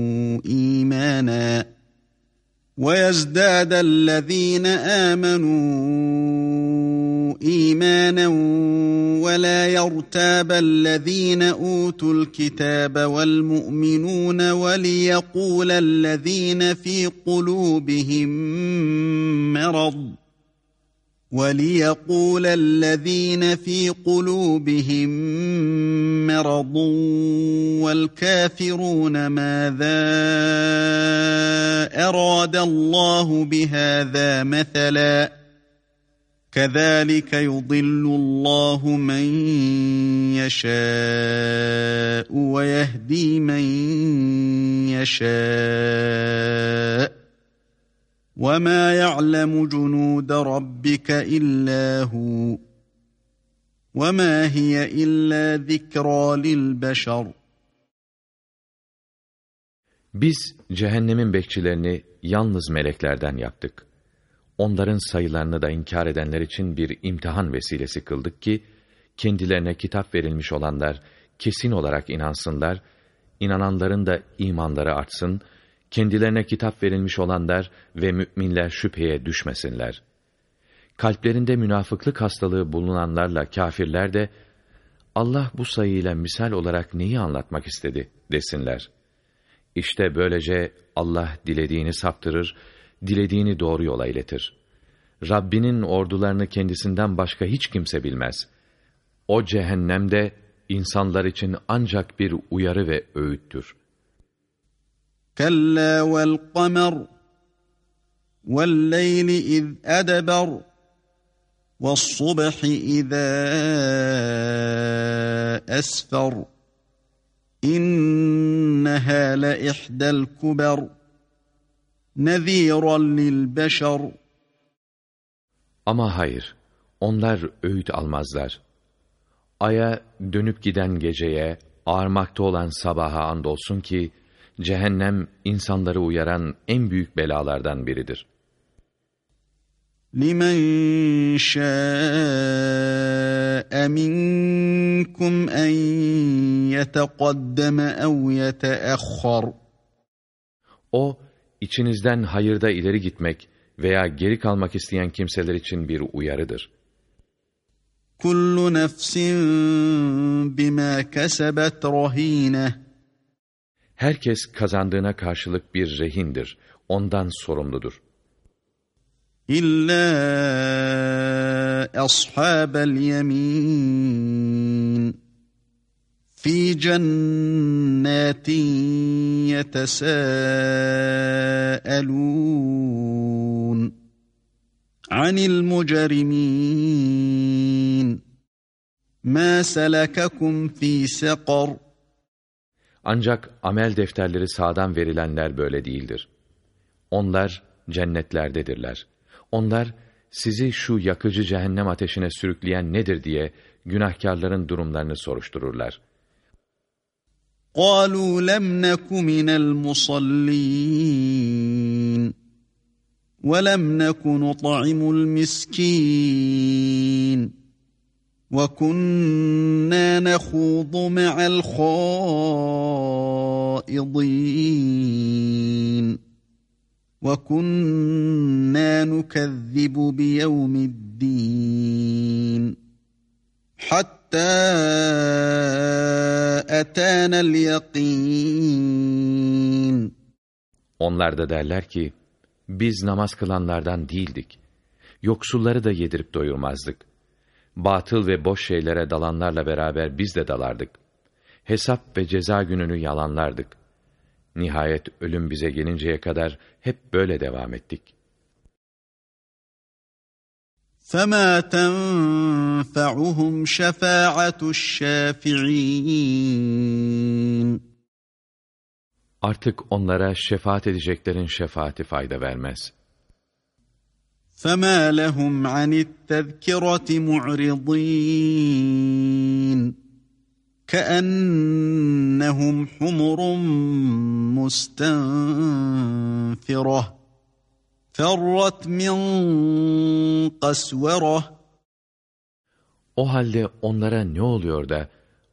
إِيمَانًا وَيَزْدَادَ الَّذِينَ آمَنُوا إِيمَانًا وَلَا يَرْتَابَ الَّذِينَ أُوتُوا الْكِتَابَ وَالْمُؤْمِنُونَ وَلِيَقُولَ الَّذِينَ فِي قُلُوبِهِم مَّرَضٌ وَلِيَقُولَ الَّذ۪ينَ ف۪ي قُلُوبِهِم مَّرَضٌ وَالْكَافِرُونَ مَاذَا اَرَادَ اللّٰهُ بِهَذَا مَثَلًا كَذَٰلِكَ يُضِلُّ اللّٰهُ مَنْ يَشَاءُ وَيَهْد۪ي مَنْ يَشَاءُ وَمَا يَعْلَمُ جُنُودَ رَبِّكَ إِلَّا هُوَ وَمَا هِيَ إِلَّا ذِكْرَى لِلْبَشَرِ Biz cehennemin bekçilerini yalnız meleklerden yaptık. Onların sayılarını da inkar edenler için bir imtihan vesilesi kıldık ki, kendilerine kitap verilmiş olanlar kesin olarak inansınlar, inananların da imanları artsın, kendilerine kitap verilmiş olanlar ve müminler şüpheye düşmesinler. Kalplerinde münafıklık hastalığı bulunanlarla kâfirler de, Allah bu sayıyla misal olarak neyi anlatmak istedi desinler. İşte böylece Allah dilediğini saptırır, dilediğini doğru yola iletir. Rabbinin ordularını kendisinden başka hiç kimse bilmez. O cehennemde insanlar için ancak bir uyarı ve öğüttür.'' كلا والقمر والليل إذ أدبر والصبح إذا أسفر إنها لإحدى الكبر نذيرا للبشر Ama hayır, onlar öğüt almazlar. Aya dönüp giden geceye, ağarmakta olan sabaha andolsun ki, cehennem insanları uyaran en büyük belalardan biridir. لِمَنْ شَاءَ مِنْكُمْ اَنْ يَتَقَدَّمَ اَوْ يَتَأَخَّرُ O, içinizden hayırda ileri gitmek veya geri kalmak isteyen kimseler için bir uyarıdır. Kullu nefsin bima kesebet rahine. Herkes kazandığına karşılık bir rehindir. Ondan sorumludur. İlla ashabel yemin fi cennetin yetesâelûn anil mucerimin ma selekakum fi seqar ancak amel defterleri sağdan verilenler böyle değildir. Onlar cennetlerdedirler. Onlar sizi şu yakıcı cehennem ateşine sürükleyen nedir diye günahkarların durumlarını soruştururlar. قَالُوا لَمْ نَكُ مِنَ الْمُصَلِّينَ وَلَمْ نَكُ نُطْعِمُ الْمِسْكِينَ وَكُنَّا نَخُوضُ مَعَ الْخَائِضِينَ وَكُنَّا نُكَذِّبُ بِيَوْمِ الدِّينِ حَتَّى أَتَانَا الْيَقِينَ Onlar da derler ki, biz namaz kılanlardan değildik. Yoksulları da yedirip doyurmazdık batıl ve boş şeylere dalanlarla beraber biz de dalardık. Hesap ve ceza gününü yalanlardık. Nihayet ölüm bize gelinceye kadar hep böyle devam ettik. فَمَا تَنْفَعُهُمْ شَفَاعَةُ الشَّافِعِينَ Artık onlara şefaat edeceklerin şefaati fayda vermez.'' فما لهم عن التذكرة معرضين كأنهم حمر مستنفرة فرت من قسورة O halde onlara ne oluyor da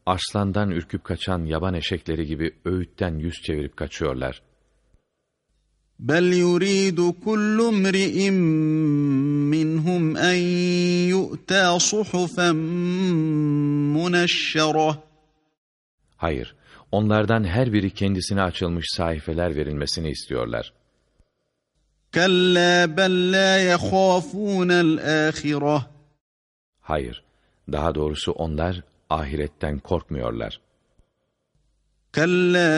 arslandan ürküp kaçan yaban eşekleri gibi öğütten yüz çevirip kaçıyorlar? بل يريد كل امرئ منهم ان يؤتى صحفا منشره Hayır, onlardan her biri kendisine açılmış sayfeler verilmesini istiyorlar. كلا بل لا يخافون الآخرة Hayır, daha doğrusu onlar ahiretten korkmuyorlar. كلا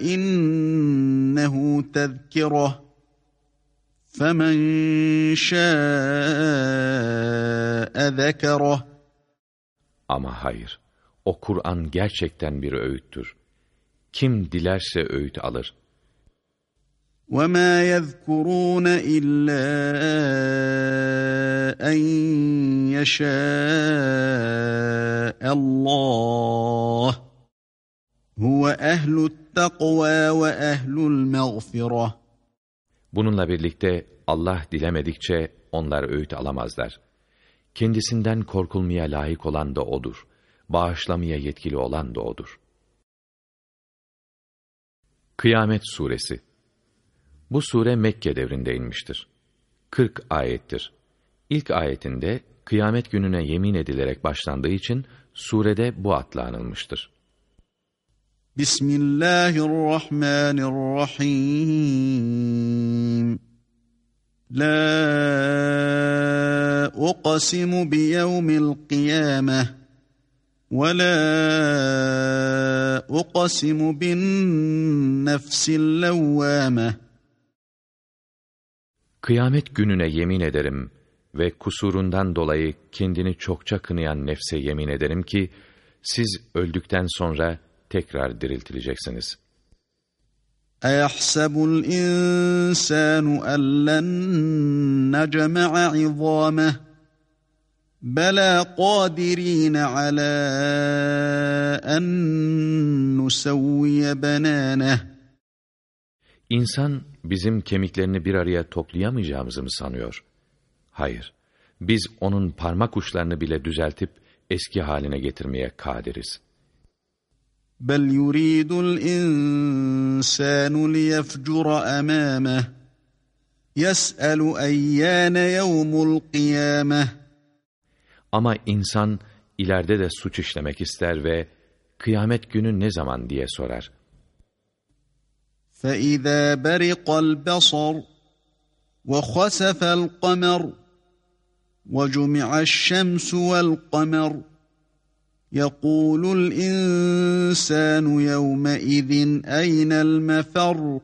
إنه تذكرة فمن شاء ذكره Ama hayır, o Kur'an gerçekten bir öğüttür. Kim dilerse öğüt alır. وَمَا يَذْكُرُونَ إِلَّا أَنْ يَشَاءَ اللّٰهِ Huve ehlü't takva ve ehlül mağfirah. Bununla birlikte Allah dilemedikçe onlar öğüt alamazlar. Kendisinden korkulmaya layık olan da O'dur. Bağışlamaya yetkili olan da O'dur. Kıyamet Suresi Bu sure Mekke devrinde inmiştir. 40 ayettir. İlk ayetinde kıyamet gününe yemin edilerek başlandığı için surede bu adla anılmıştır. Bismillahirrahmanirrahim. La uqsimu bi yevmil kıyameh ve la uqsimu bin nefsil levvâmeh Kıyamet gününe yemin ederim ve kusurundan dolayı kendini çokça kınayan nefse yemin ederim ki, siz öldükten sonra tekrar diriltileceksiniz. اَيَحْسَبُ الْاِنْسَانُ اَلَّنْ نَجَمَعَ عِظَامَهِ بَلَا قَادِر۪ينَ عَلَى اَنْ نُسَوِّيَ بَنَانَهِ İnsan bizim kemiklerini bir araya toplayamayacağımızı mı sanıyor? Hayır, biz onun parmak uçlarını bile düzeltip eski haline getirmeye kadiriz. بَلْ يُرِيدُ الْاِنْسَانُ لِيَفْجُرَ أَمَامَهِ يَسْأَلُ أَيَّانَ يَوْمُ الْقِيَامَةِ Ama insan ileride de suç işlemek ister ve kıyamet günü ne zaman diye sorar. فإذا برق البصر وخسف القمر وجمع الشمس والقمر يقول الإنسان يومئذ أين المفر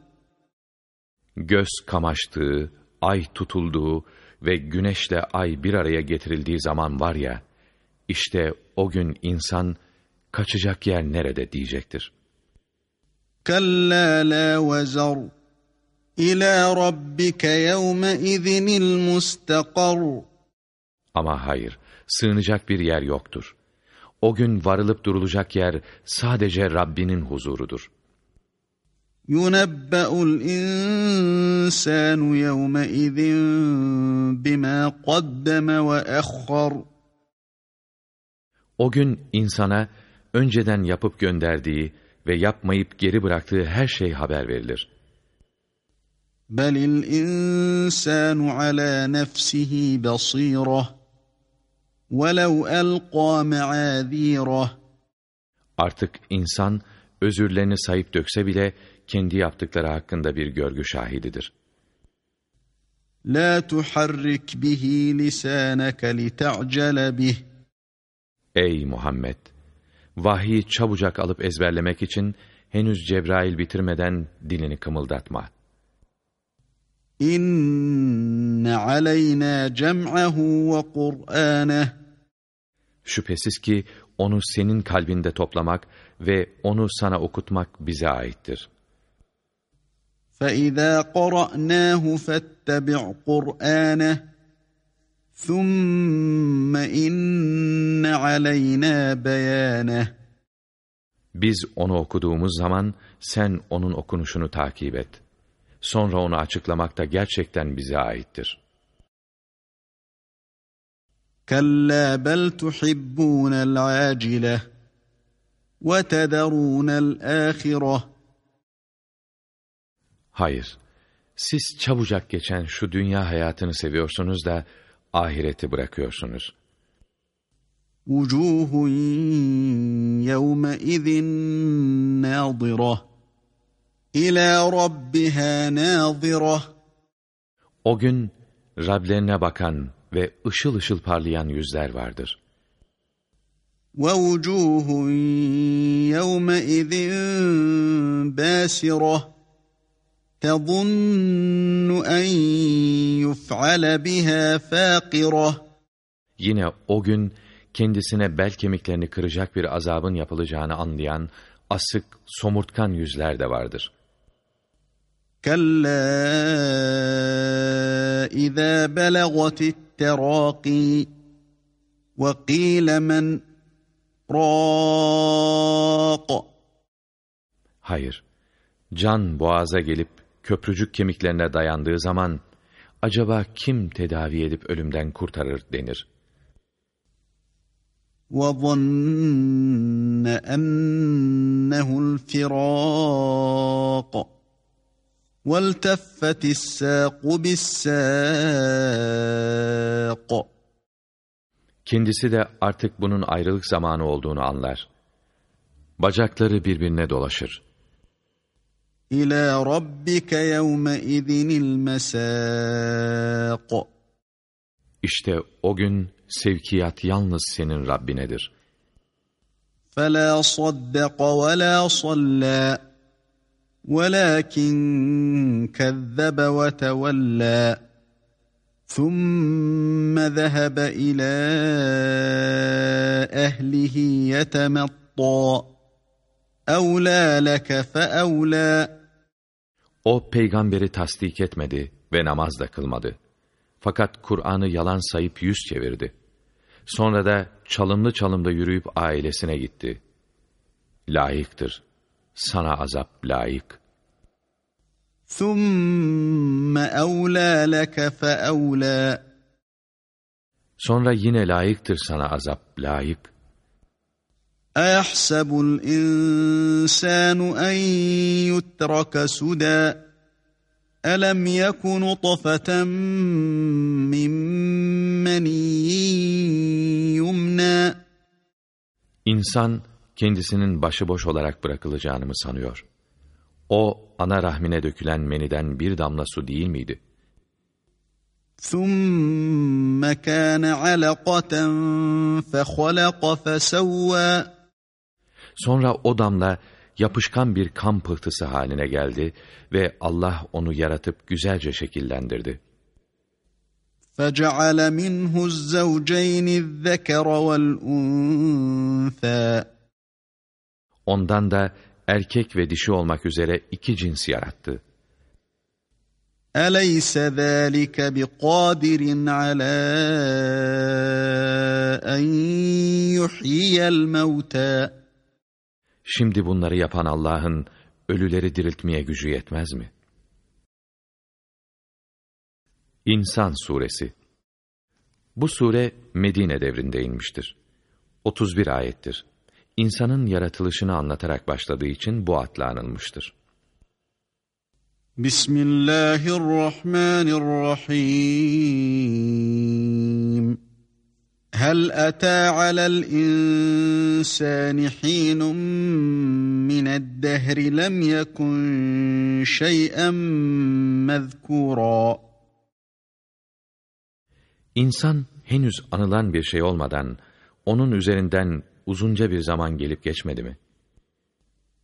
Göz kamaştığı, ay tutulduğu ve güneşle ay bir araya getirildiği zaman var ya, işte o gün insan kaçacak yer nerede diyecektir. كلا لا وزر إلى ربك يومئذ المستقر Ama hayır, sığınacak bir yer yoktur. O gün varılıp durulacak yer sadece Rabbinin huzurudur. يُنَبَّأُ الْاِنْسَانُ يَوْمَئِذٍ بِمَا قَدَّمَ وَأَخَّرُ O gün insana önceden yapıp gönderdiği ve yapmayıp geri bıraktığı her şey haber verilir. بَلِ الْاِنْسَانُ عَلَى نَفْسِهِ بَصِيرَةٌ وَلَوْ أَلْقَى مَعَاذِيرَهُ Artık insan özürlerini sayıp dökse bile kendi yaptıkları hakkında bir görgü şahididir. لَا تُحَرِّكْ بِهِ لِسَانَكَ لِتَعْجَلَ بِهِ Ey Muhammed! Vahyi çabucak alıp ezberlemek için henüz Cebrail bitirmeden dilini kımıldatma. İnne aleyna cem'ahu ve Kur'aneh. Şüphesiz ki onu senin kalbinde toplamak ve onu sana okutmak bize aittir. فَإِذَا قَرَأْنَاهُ فَاتَّبِعْ قُرْآنَهُ ثُمَّ اِنَّ عَلَيْنَا بَيَانَهُ Biz onu okuduğumuz zaman sen onun okunuşunu takip et. sonra onu açıklamak da gerçekten bize aittir. Kalla bel tuhibbunel acile ve tederunel. Hayır, siz çabucak geçen şu dünya hayatını seviyorsunuz da ahireti bırakıyorsunuz. Vucuhun yevme izin nâzirah. إِلَى رَبِّهَا نَاظِرَةٌ O gün Rablerine bakan ve ışıl ışıl parlayan yüzler vardır. وَوُجُوهٌ يَوْمَئِذٍ بَاسِرَةٌ تَظُنُّ أَنْ يُفْعَلَ بِهَا فَاقِرَةٌ Yine o gün kendisine bel kemiklerini kıracak bir azabın yapılacağını anlayan asık, somurtkan yüzler de vardır. كَلَّا اِذَا بَلَغَتِ التَّرَاقِي وَقِيلَ مَنْ رَاقَ Hayır, can boğaza gelip köprücük kemiklerine dayandığı zaman, acaba kim tedavi edip ölümden kurtarır denir. وَظَنَّ أَنَّهُ الْفِرَاقُ وَالْتَفَّتِ السَّاقُ بِالسَّاقِ Kendisi de artık bunun ayrılık zamanı olduğunu anlar. Bacakları birbirine dolaşır. إِلَى رَبِّكَ يَوْمَئِذٍ الْمَسَاقُ İşte o gün sevkiyat yalnız senin Rabbinedir. فَلَا صَدَّقَ وَلَا صَلَّى وَلَكِنْ كَذَّبَ وَتَوَلَّى ثُمَّ ذَهَبَ إِلَى أَهْلِهِ يَتَمَطَّى أَوْلَى لَكَ فَأَوْلَى O peygamberi tasdik etmedi ve namaz da kılmadı. Fakat Kur'an'ı yalan sayıp yüz çevirdi. Sonra da çalımlı çalımda yürüyüp ailesine gitti. Layıktır. Sana azap layık. Sonra yine layıktır sana azap layık. أَيَحْسَبُ الْإِنسَانُ أَنْ يُتْرَكَ سُدًى أَلَمْ يَكُ نُطْفَةً مِّن مَّنِيٍّ يُمْنَى İnsan kendisinin başıboş olarak bırakılacağını mı sanıyor? O ana rahmine dökülen meniden bir damla su değil miydi? ثُمَّ كَانَ عَلَقَةً فَخَلَقَ فَسَوَّى Sonra o damla yapışkan bir kan pıhtısı haline geldi ve Allah onu yaratıp güzelce şekillendirdi. فَجَعَلَ مِنْهُ الزَّوْجَيْنِ الذَّكَرَ وَالْأُنْثَى Ondan da erkek ve dişi olmak üzere iki cins yarattı. Eleyse zâlike biqâdirin alâ en yuhyiyel mevtâ. Şimdi bunları yapan Allah'ın ölüleri diriltmeye gücü yetmez mi? İnsan Suresi Bu sure Medine devrinde inmiştir. 31 ayettir İnsanın yaratılışını anlatarak başladığı için bu adla anılmıştır. Bismillahirrahmanirrahim هل أتى على الإنسان حين من الدهر لم يكن شيئا مذكورا İnsan henüz anılan bir şey olmadan onun üzerinden uzunca bir zaman gelip geçmedi mi?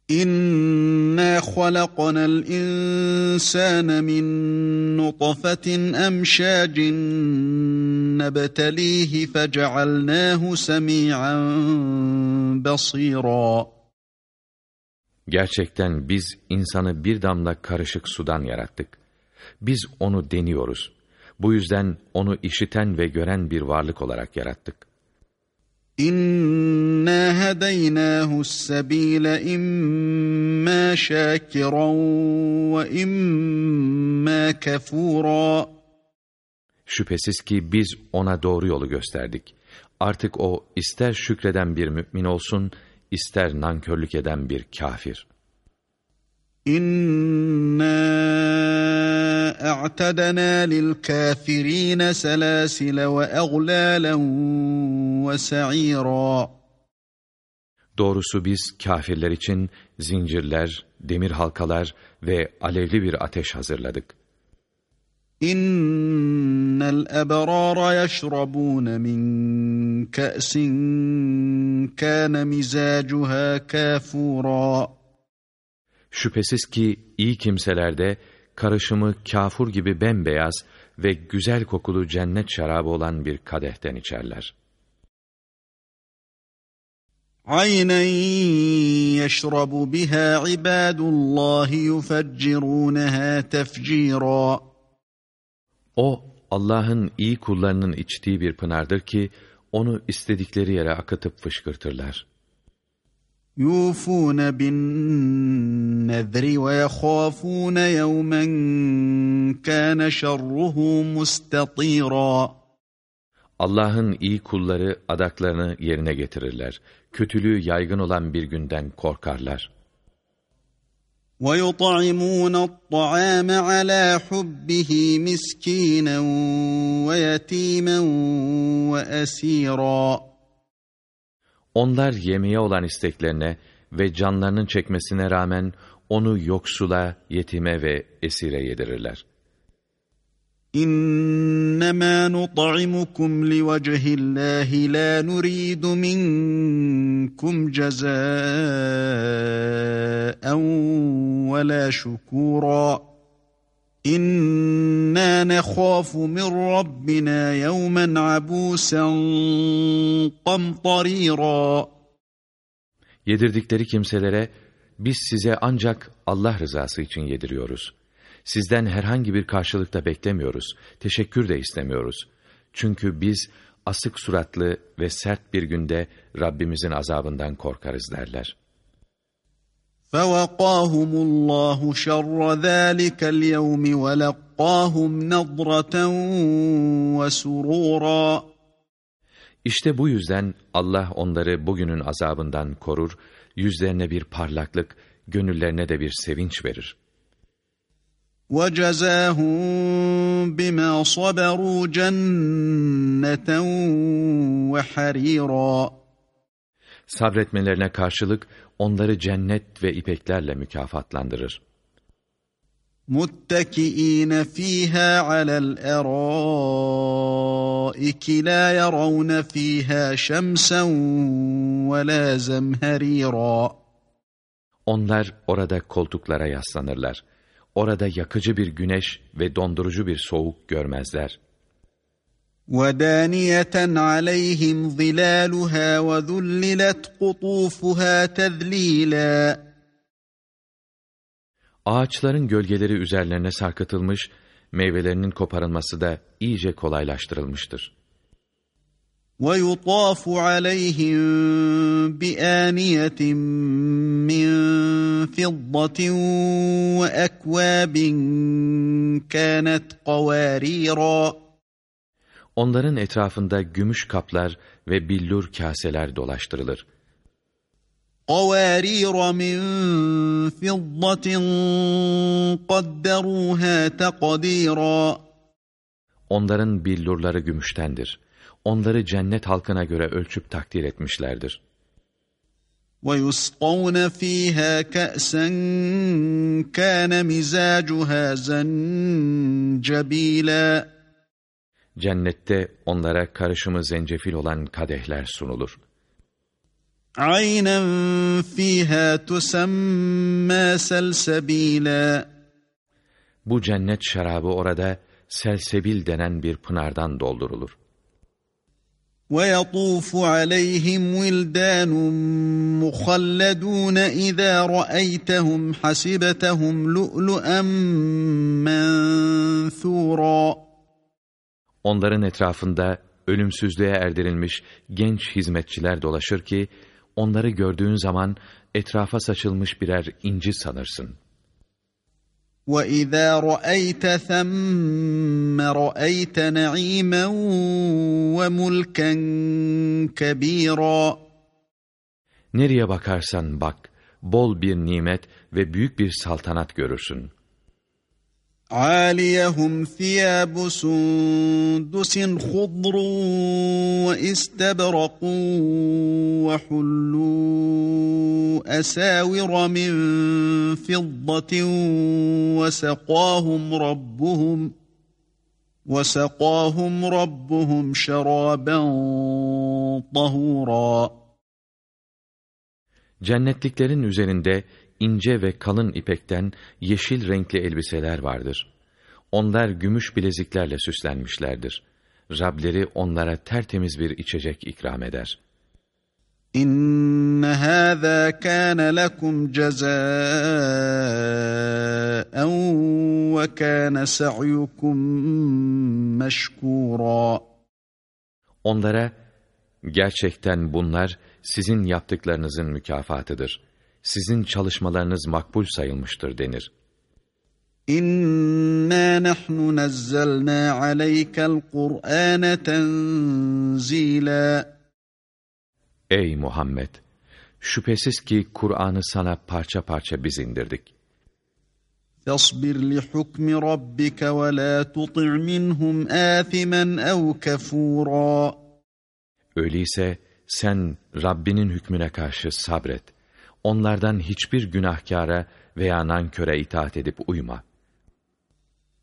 İnna halaqnal insana min nutfatin amşacin nebtelihi fecealnahu semi'an basira. Gerçekten biz insanı bir damla karışık sudan yarattık. Biz onu deniyoruz. Bu yüzden onu işiten ve gören bir varlık olarak yarattık. İnna hedeynahu sebile imma şakiran ve imma kefura. Şüphesiz ki biz ona doğru yolu gösterdik. Artık o ister şükreden bir mümin olsun, ister nankörlük eden bir kafir. İnna a'tadna lil kafirin selasil ve aglalan ve sa'ira. Doğrusu biz kafirler için zincirler, demir halkalar ve alevli bir ateş hazırladık. إن الأبرار يشربون من كأس كان مزاجها كافورا Şüphesiz ki iyi kimselerde karışımı kafur gibi bembeyaz ve güzel kokulu cennet şarabı olan bir kadehten içerler. عَيْنًا يَشْرَبُ بِهَا عِبَادُ اللّٰهِ يُفَجِّرُونَهَا تَفْجِيرًا O, Allah'ın iyi kullarının içtiği bir pınardır ki, onu istedikleri yere akıtıp fışkırtırlar. يُوفُونَ بِالنَّذْرِ وَيَخَافُونَ يَوْمًا كَانَ شَرُّهُ مُسْتَطِيرًا Allah'ın iyi kulları adaklarını yerine getirirler. Kötülüğü yaygın olan bir günden korkarlar. وَيُطْعِمُونَ الطَّعَامَ عَلَى حُبِّهِ مِسْكِينًا وَيَتِيمًا وَأَسِيرًا Onlar yemeğe olan isteklerine ve canlarının çekmesine rağmen onu yoksula, yetime ve esire yedirirler. İnnemâ nut'imukum livechillahi la nuridu minkum cezâen ve la şukûrâ. İnna nekhâfu min rabbina yevmen abûsen qamtarîrâ. Yedirdikleri kimselere biz size ancak Allah rızası için yediriyoruz. Sizden herhangi bir karşılık da beklemiyoruz, teşekkür de istemiyoruz. Çünkü biz asık suratlı ve sert bir günde Rabbimizin azabından korkarız derler. فَوَقَاهُمُ اللّٰهُ شَرَّ ذَٰلِكَ الْيَوْمِ وَلَقَّاهُمْ نَضْرَةً وَسُرُورًا İşte bu yüzden Allah onları bugünün azabından korur, yüzlerine bir parlaklık, gönüllerine de bir sevinç verir. وَجَزَاهُمْ بِمَا صَبَرُوا جَنَّةً وَحَرِيرًا Sabretmelerine karşılık onları cennet ve ipeklerle mükafatlandırır. مُتَّكِئِينَ فِيهَا عَلَى الْأَرَائِكِ لَا يَرَوْنَ فِيهَا شَمْسًا وَلَا زَمْهَرِيرًا Onlar orada koltuklara yaslanırlar. Orada yakıcı bir güneş ve dondurucu bir soğuk görmezler. وَدَانِيَةً عَلَيْهِمْ ظِلَالُهَا وَذُلِّلَتْ قُطُوفُهَا تَذْلِيلًا Ağaçların gölgeleri üzerlerine sarkıtılmış, meyvelerinin koparılması da iyice kolaylaştırılmıştır. وَيُطَافُ عَلَيْهِمْ بِآنِيَةٍ مِّن فِضَّةٍ وَأَكْوَابٍ كَانَتْ Onların etrafında gümüş kaplar ve billur kaseler dolaştırılır. قَوَارِيرَ مِنْ فِضَّةٍ قَدَّرُوهَا تَقْدِيرًا Onların billurları gümüştendir Onları cennet halkına göre ölçüp takdir etmişlerdir. وَيُسْقَوْنَ فِيهَا كَأْسًا كَانَ مِزَاجُهَا زَنْجَبِيلًا Cennette onlara karışımı zencefil olan kadehler sunulur. عَيْنًا فِيهَا تُسَمَّى سَلْسَبِيلًا Bu cennet şarabı orada selsebil denen bir pınardan doldurulur. وَيَطُوفُ عَلَيْهِمْ وِلْدَانٌ مُخَلَّدُونَ إِذَا رَأَيْتَهُمْ حَسِبْتَهُمْ لُؤْلُؤًا مَّنثُورًا Onların etrafında ölümsüzlüğe erdirilmiş genç hizmetçiler dolaşır ki, onları gördüğün zaman etrafa saçılmış birer inci sanırsın. وَإِذَا رَأَيْتَ ثَمَّ رَأَيْتَ نَعِيمًا وَمُلْكًا كَبِيرًا Nereye bakarsan bak, bol bir nimet ve büyük bir saltanat görürsün. عَالِيَهُمْ ثِيَابُ سُندُسٍ خُضْرٌ وَإِسْتَبْرَقٌ وَحُلُّوا أَسَاوِرَ مِن فِضَّةٍ وَسَقَاهُمْ رَبُّهُمْ وَسَقَاهُمْ رَبُّهُمْ شَرَابًا طَهُورًا. Cennetliklerin üzerinde ince ve kalın ipekten yeşil renkli elbiseler vardır. Onlar gümüş bileziklerle süslenmişlerdir. Rableri onlara tertemiz bir içecek ikram eder. İnne hâzâ kâne lekum cezâen ve kâne sa'yukum meşkûrâ. Onlara, gerçekten bunlar sizin yaptıklarınızın mükafatıdır Sizin çalışmalarınız makbul sayılmıştır denir. İnna nahnu nazzalna aleykel Kur'ane tenzila. Ey Muhammed! Şüphesiz ki Kur'an'ı sana parça parça biz indirdik. فاصبر لحكم ربك ولا تطع منهم آثما أو كفورا Öyleyse sen Rabbinin hükmüne karşı sabret. Onlardan hiçbir günahkara veya nanköre itaat edip uyma.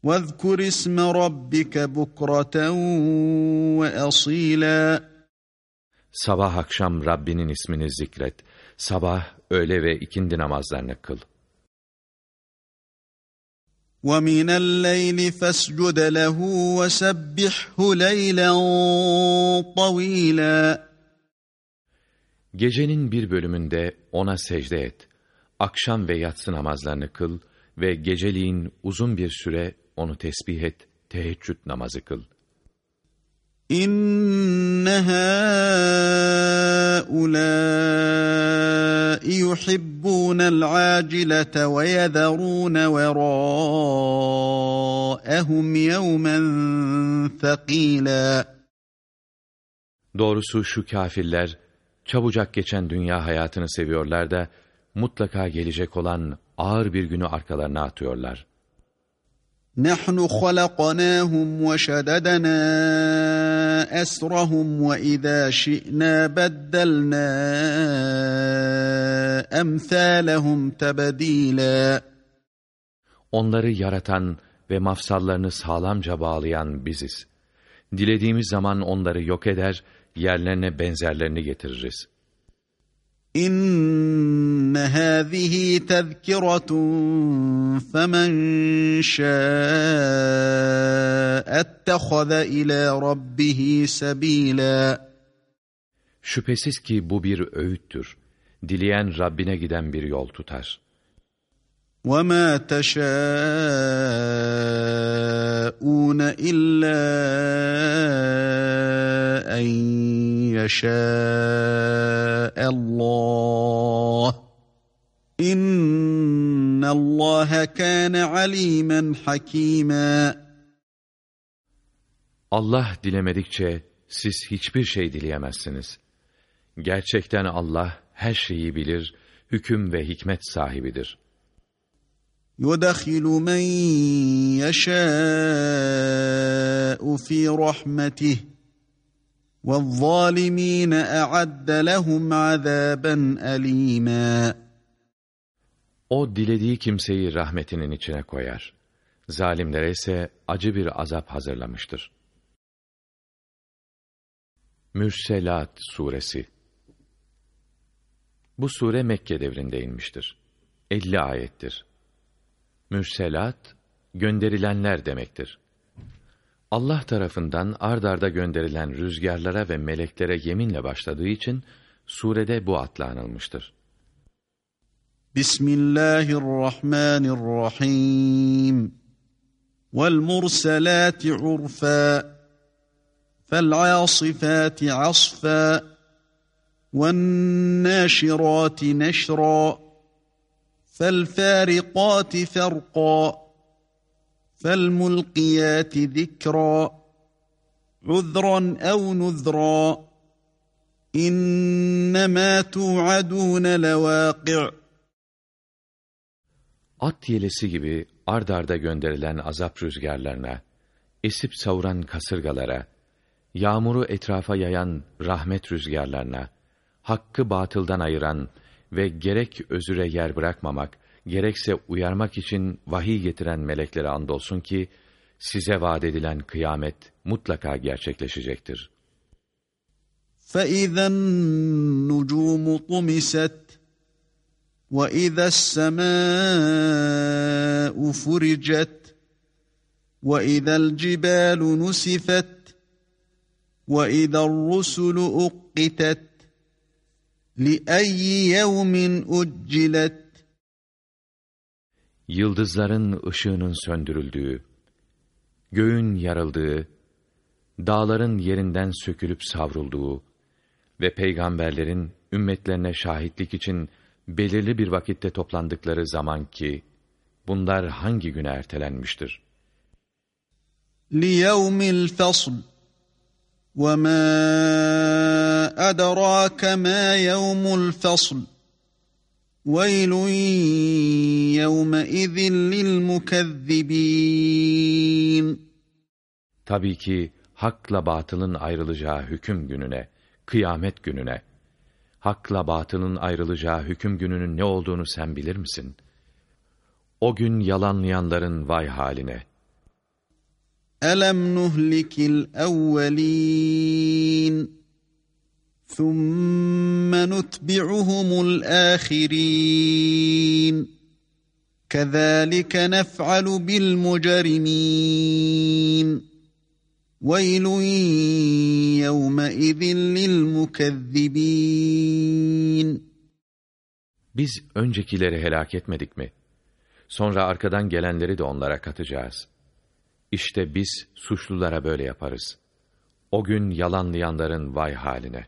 وَاذْكُرِ اسْمَ رَبِّكَ بُكْرَةً وَأَصِيلًا Sabah akşam Rabbinin ismini zikret. Sabah, öğle ve ikindi namazlarını kıl. وَمِنَ اللَّيْلِ فَاسْجُدْ لَهُ وَسَبِّحْهُ لَيْلًا طَوِيلًا Gecenin bir bölümünde ona secde et. Akşam ve yatsı namazlarını kıl ve geceliğin uzun bir süre onu tesbih et, teheccüd namazı kıl. İnne hâulâi yuhibbûnel âcilete ve yedherûne verâehum yevmen thekîlâ. Doğrusu şu kafirler, çabucak geçen dünya hayatını seviyorlar da, mutlaka gelecek olan ağır bir günü arkalarına atıyorlar. نحن خلقناهم وشددنا أسرهم وإذا شئنا بدلنا أمثالهم تبديلا Onları yaratan ve mafsallarını sağlamca bağlayan biziz. Dilediğimiz zaman onları yok eder, yerlerine benzerlerini getiririz. İnne hâzihi tezkiratun femen şâettehaze ilâ rabbihi sebîlâ. Şüphesiz ki bu bir öğüttür. Dileyen Rabbine giden bir yol tutar.'' وَمَا تَشَاءُونَ إِلَّا أَنْ يَشَاءَ اللّٰهِ اِنَّ اللّٰهَ كَانَ عَلِيمًا حَك۪يمًا Allah dilemedikçe siz hiçbir şey dileyemezsiniz. Gerçekten Allah her şeyi bilir, hüküm ve hikmet sahibidir. يُدَخِلُ مَنْ يَشَاءُ فِي رَحْمَتِهِ وَالظَّالِم۪ينَ اَعَدَّ لَهُمْ عَذَابًا أَل۪يمًا O dilediği kimseyi rahmetinin içine koyar. Zalimlere ise acı bir azap hazırlamıştır. Mürselat Suresi Bu sure Mekke devrinde inmiştir. 50 ayettir. Mürselat gönderilenler demektir. Allah tarafından ard arda gönderilen rüzgarlara ve meleklere yeminle başladığı için surede bu adla anılmıştır. Bismillahirrahmanirrahim. Vel murselati urfa. Fel asifati asfa. Vel naşirati neşra. فَالْفَارِقَاتِ فَرْقًا فَالْمُلْقِيَاتِ ذِكْرًا عُذْرًا أَوْ نُذْرًا إِنَّمَا تُوعَدُونَ لَوَاقِعٌ At yelesi gibi ard arda gönderilen azap rüzgarlarına, esip savuran kasırgalara, yağmuru etrafa yayan rahmet rüzgarlarına, hakkı batıldan ayıran ve gerek özüre yer bırakmamak, gerekse uyarmak için vahiy getiren meleklere andolsun ki, size vaat edilen kıyamet mutlaka gerçekleşecektir. فَإِذَا النُّجُومُ طُمِسَتْ وَإِذَا السَّمَاءُ فُرِجَتْ وَإِذَا الْجِبَالُ نُسِفَتْ وَإِذَا الرُّسُلُ أُقِّتَتْ لِأَيِّ يَوْمٍ أُجِّلَتْ Yıldızların ışığının söndürüldüğü, göğün yarıldığı, dağların yerinden sökülüp savrulduğu ve peygamberlerin ümmetlerine şahitlik için belirli bir vakitte toplandıkları zaman ki, bunlar hangi güne ertelenmiştir? لِيَوْمِ الْفَصْلِ وَمَا أَدَرَاكَ مَا يَوْمُ الْفَصْلِ وَيْلٌ يَوْمَئِذٍ لِلْمُكَذِّبِينَ Tabii ki hakla batılın ayrılacağı hüküm gününe, kıyamet gününe, hakla batılın ayrılacağı hüküm gününün ne olduğunu sen bilir misin? O gün yalanlayanların vay haline. أَلَمْ نُهْلِكِ الْأَوَّلِينَ ثُمَّ نُتْبِعُهُمُ الْآخِرِينَ كَذَٰلِكَ نَفْعَلُ بِالْمُجْرِمِينَ وَيْلٌ يَوْمَئِذٍ لِلْمُكَذِّبِينَ Biz öncekileri helak etmedik mi? Sonra arkadan gelenleri de onlara katacağız. İşte biz suçlulara böyle yaparız. O gün yalanlayanların vay haline.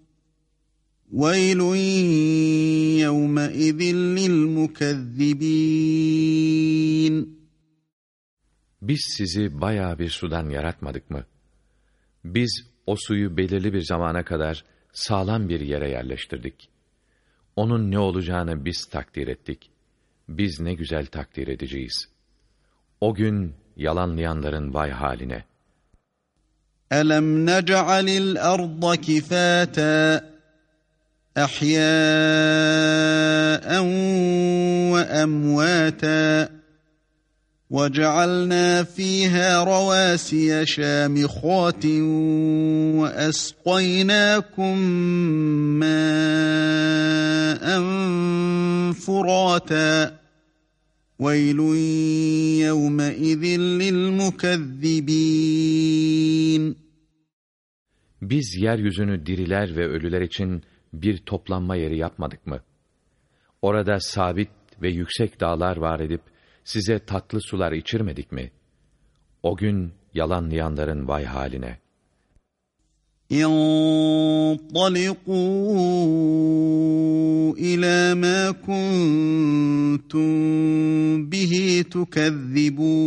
وَيْلٌ يَوْمَئِذٍ لِلْمُكَذِّبِينَ Biz sizi baya bir sudan yaratmadık mı? Biz o suyu belirli bir zamana kadar sağlam bir yere yerleştirdik. Onun ne olacağını biz takdir ettik. Biz ne güzel takdir edeceğiz. O gün yalanlayanların vay haline. أَلَمْ نَجْعَلِ الْأَرْضَ كِفَاتًا أَحْيَاءً وَأَمْوَاتًا وَجَعَلْنَا فِيهَا رَوَاسِيَ شَامِخَاتٍ وَأَسْقَيْنَاكُم مَّاءً فُرَاتًا. وَيْلٌ يَوْمَئِذٍ لِلْمُكَذِّبِينَ. Biz yeryüzünü diriler ve ölüler için bir toplanma yeri yapmadık mı? Orada sabit ve yüksek dağlar var edip size tatlı sular içirmedik mi? O gün yalanlayanların vay haline. انطلقوا إلى ما كنتم به تكذبون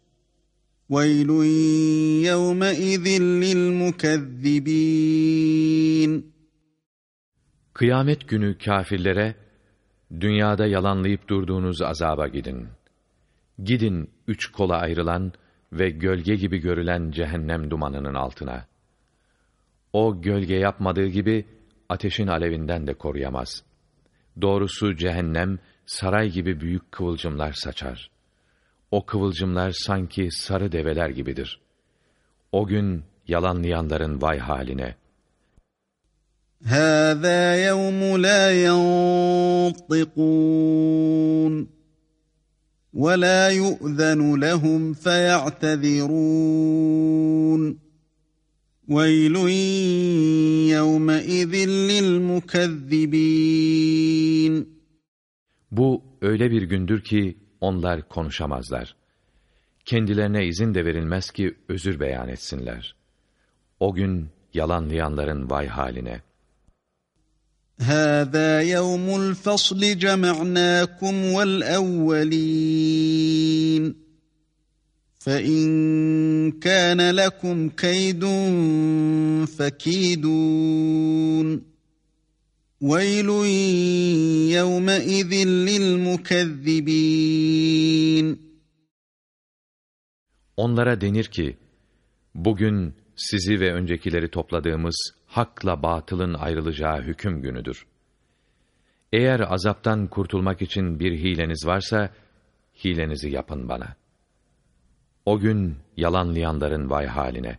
وَيْلٌ يَوْمَئِذٍ لِلْمُكَذِّبِينَ Kıyamet günü kâfirlere, dünyada yalanlayıp durduğunuz azaba gidin. Gidin üç kola ayrılan ve gölge gibi görülen cehennem dumanının altına. O gölge yapmadığı gibi ateşin alevinden de koruyamaz. Doğrusu cehennem saray gibi büyük kıvılcımlar saçar. O kıvılcımlar sanki sarı develer gibidir. O gün yalanlayanların vay haline. هَذَا يَوْمُ لَا يَنطِقُونَ وَلَا يُؤْذَنُ لَهُمْ فَيَعْتَذِرُونَ وَيْلٌ يَوْمَئِذٍ لِلْمُكَذِّبِينَ Bu öyle bir gündür ki onlar konuşamazlar. Kendilerine izin de verilmez ki özür beyan etsinler. O gün yalanlayanların vay haline. هذا يوم الفصل جمعناكم والأولين فإن كان لكم كيد فكيدون ويل يومئذ للمكذبين Onlara denir ki, bugün sizi ve öncekileri topladığımız hakla batılın ayrılacağı hüküm günüdür. Eğer azaptan kurtulmak için bir hileniz varsa, hilenizi yapın bana. O gün yalanlayanların vay haline.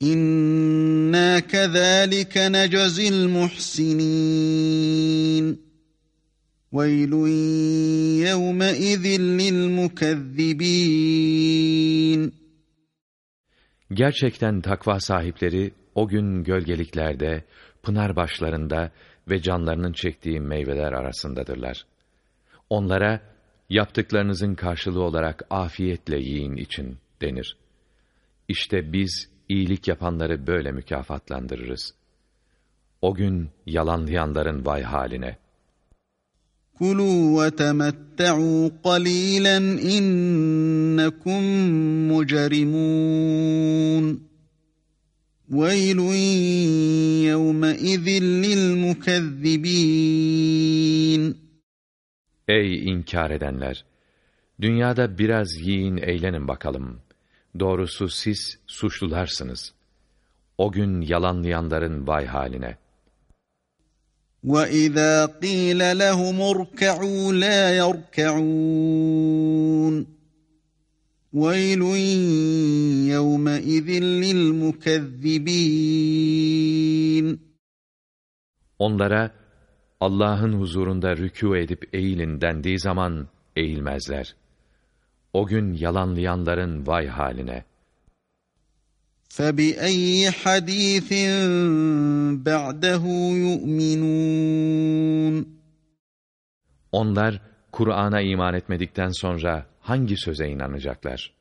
İnna kezalike necezil muhsinin. İzin lil mukezzibin. Gerçekten takva sahipleri o gün gölgeliklerde, pınar başlarında ve canlarının çektiği meyveler arasındadırlar. Onlara, yaptıklarınızın karşılığı olarak afiyetle yiyin için denir. İşte biz iyilik yapanları böyle mükafatlandırırız. O gün yalanlayanların vay haline. Kulu ve temetta'u qalilan innekum mucrimun. وَيْلٌ يَوْمَئِذٍ لِلْمُكَذِّبِينَ Ey inkar edenler! Dünyada biraz yiyin eğlenin bakalım. Doğrusu siz suçlularsınız. O gün yalanlayanların vay haline. وَإِذَا قِيلَ لَهُمُ ارْكَعُوا لَا يَرْكَعُونَ وَيْلٌ يَوْمَئِذٍ لِلْمُكَذِّبِينَ Onlara Allah'ın huzurunda rükû edip eğilin dendiği zaman eğilmezler. O gün yalanlayanların vay haline. فَبِأَيِّ حَد۪يثٍ بَعْدَهُ يُؤْمِنُونَ Onlar Kur'an'a iman etmedikten sonra hangi söze inanacaklar?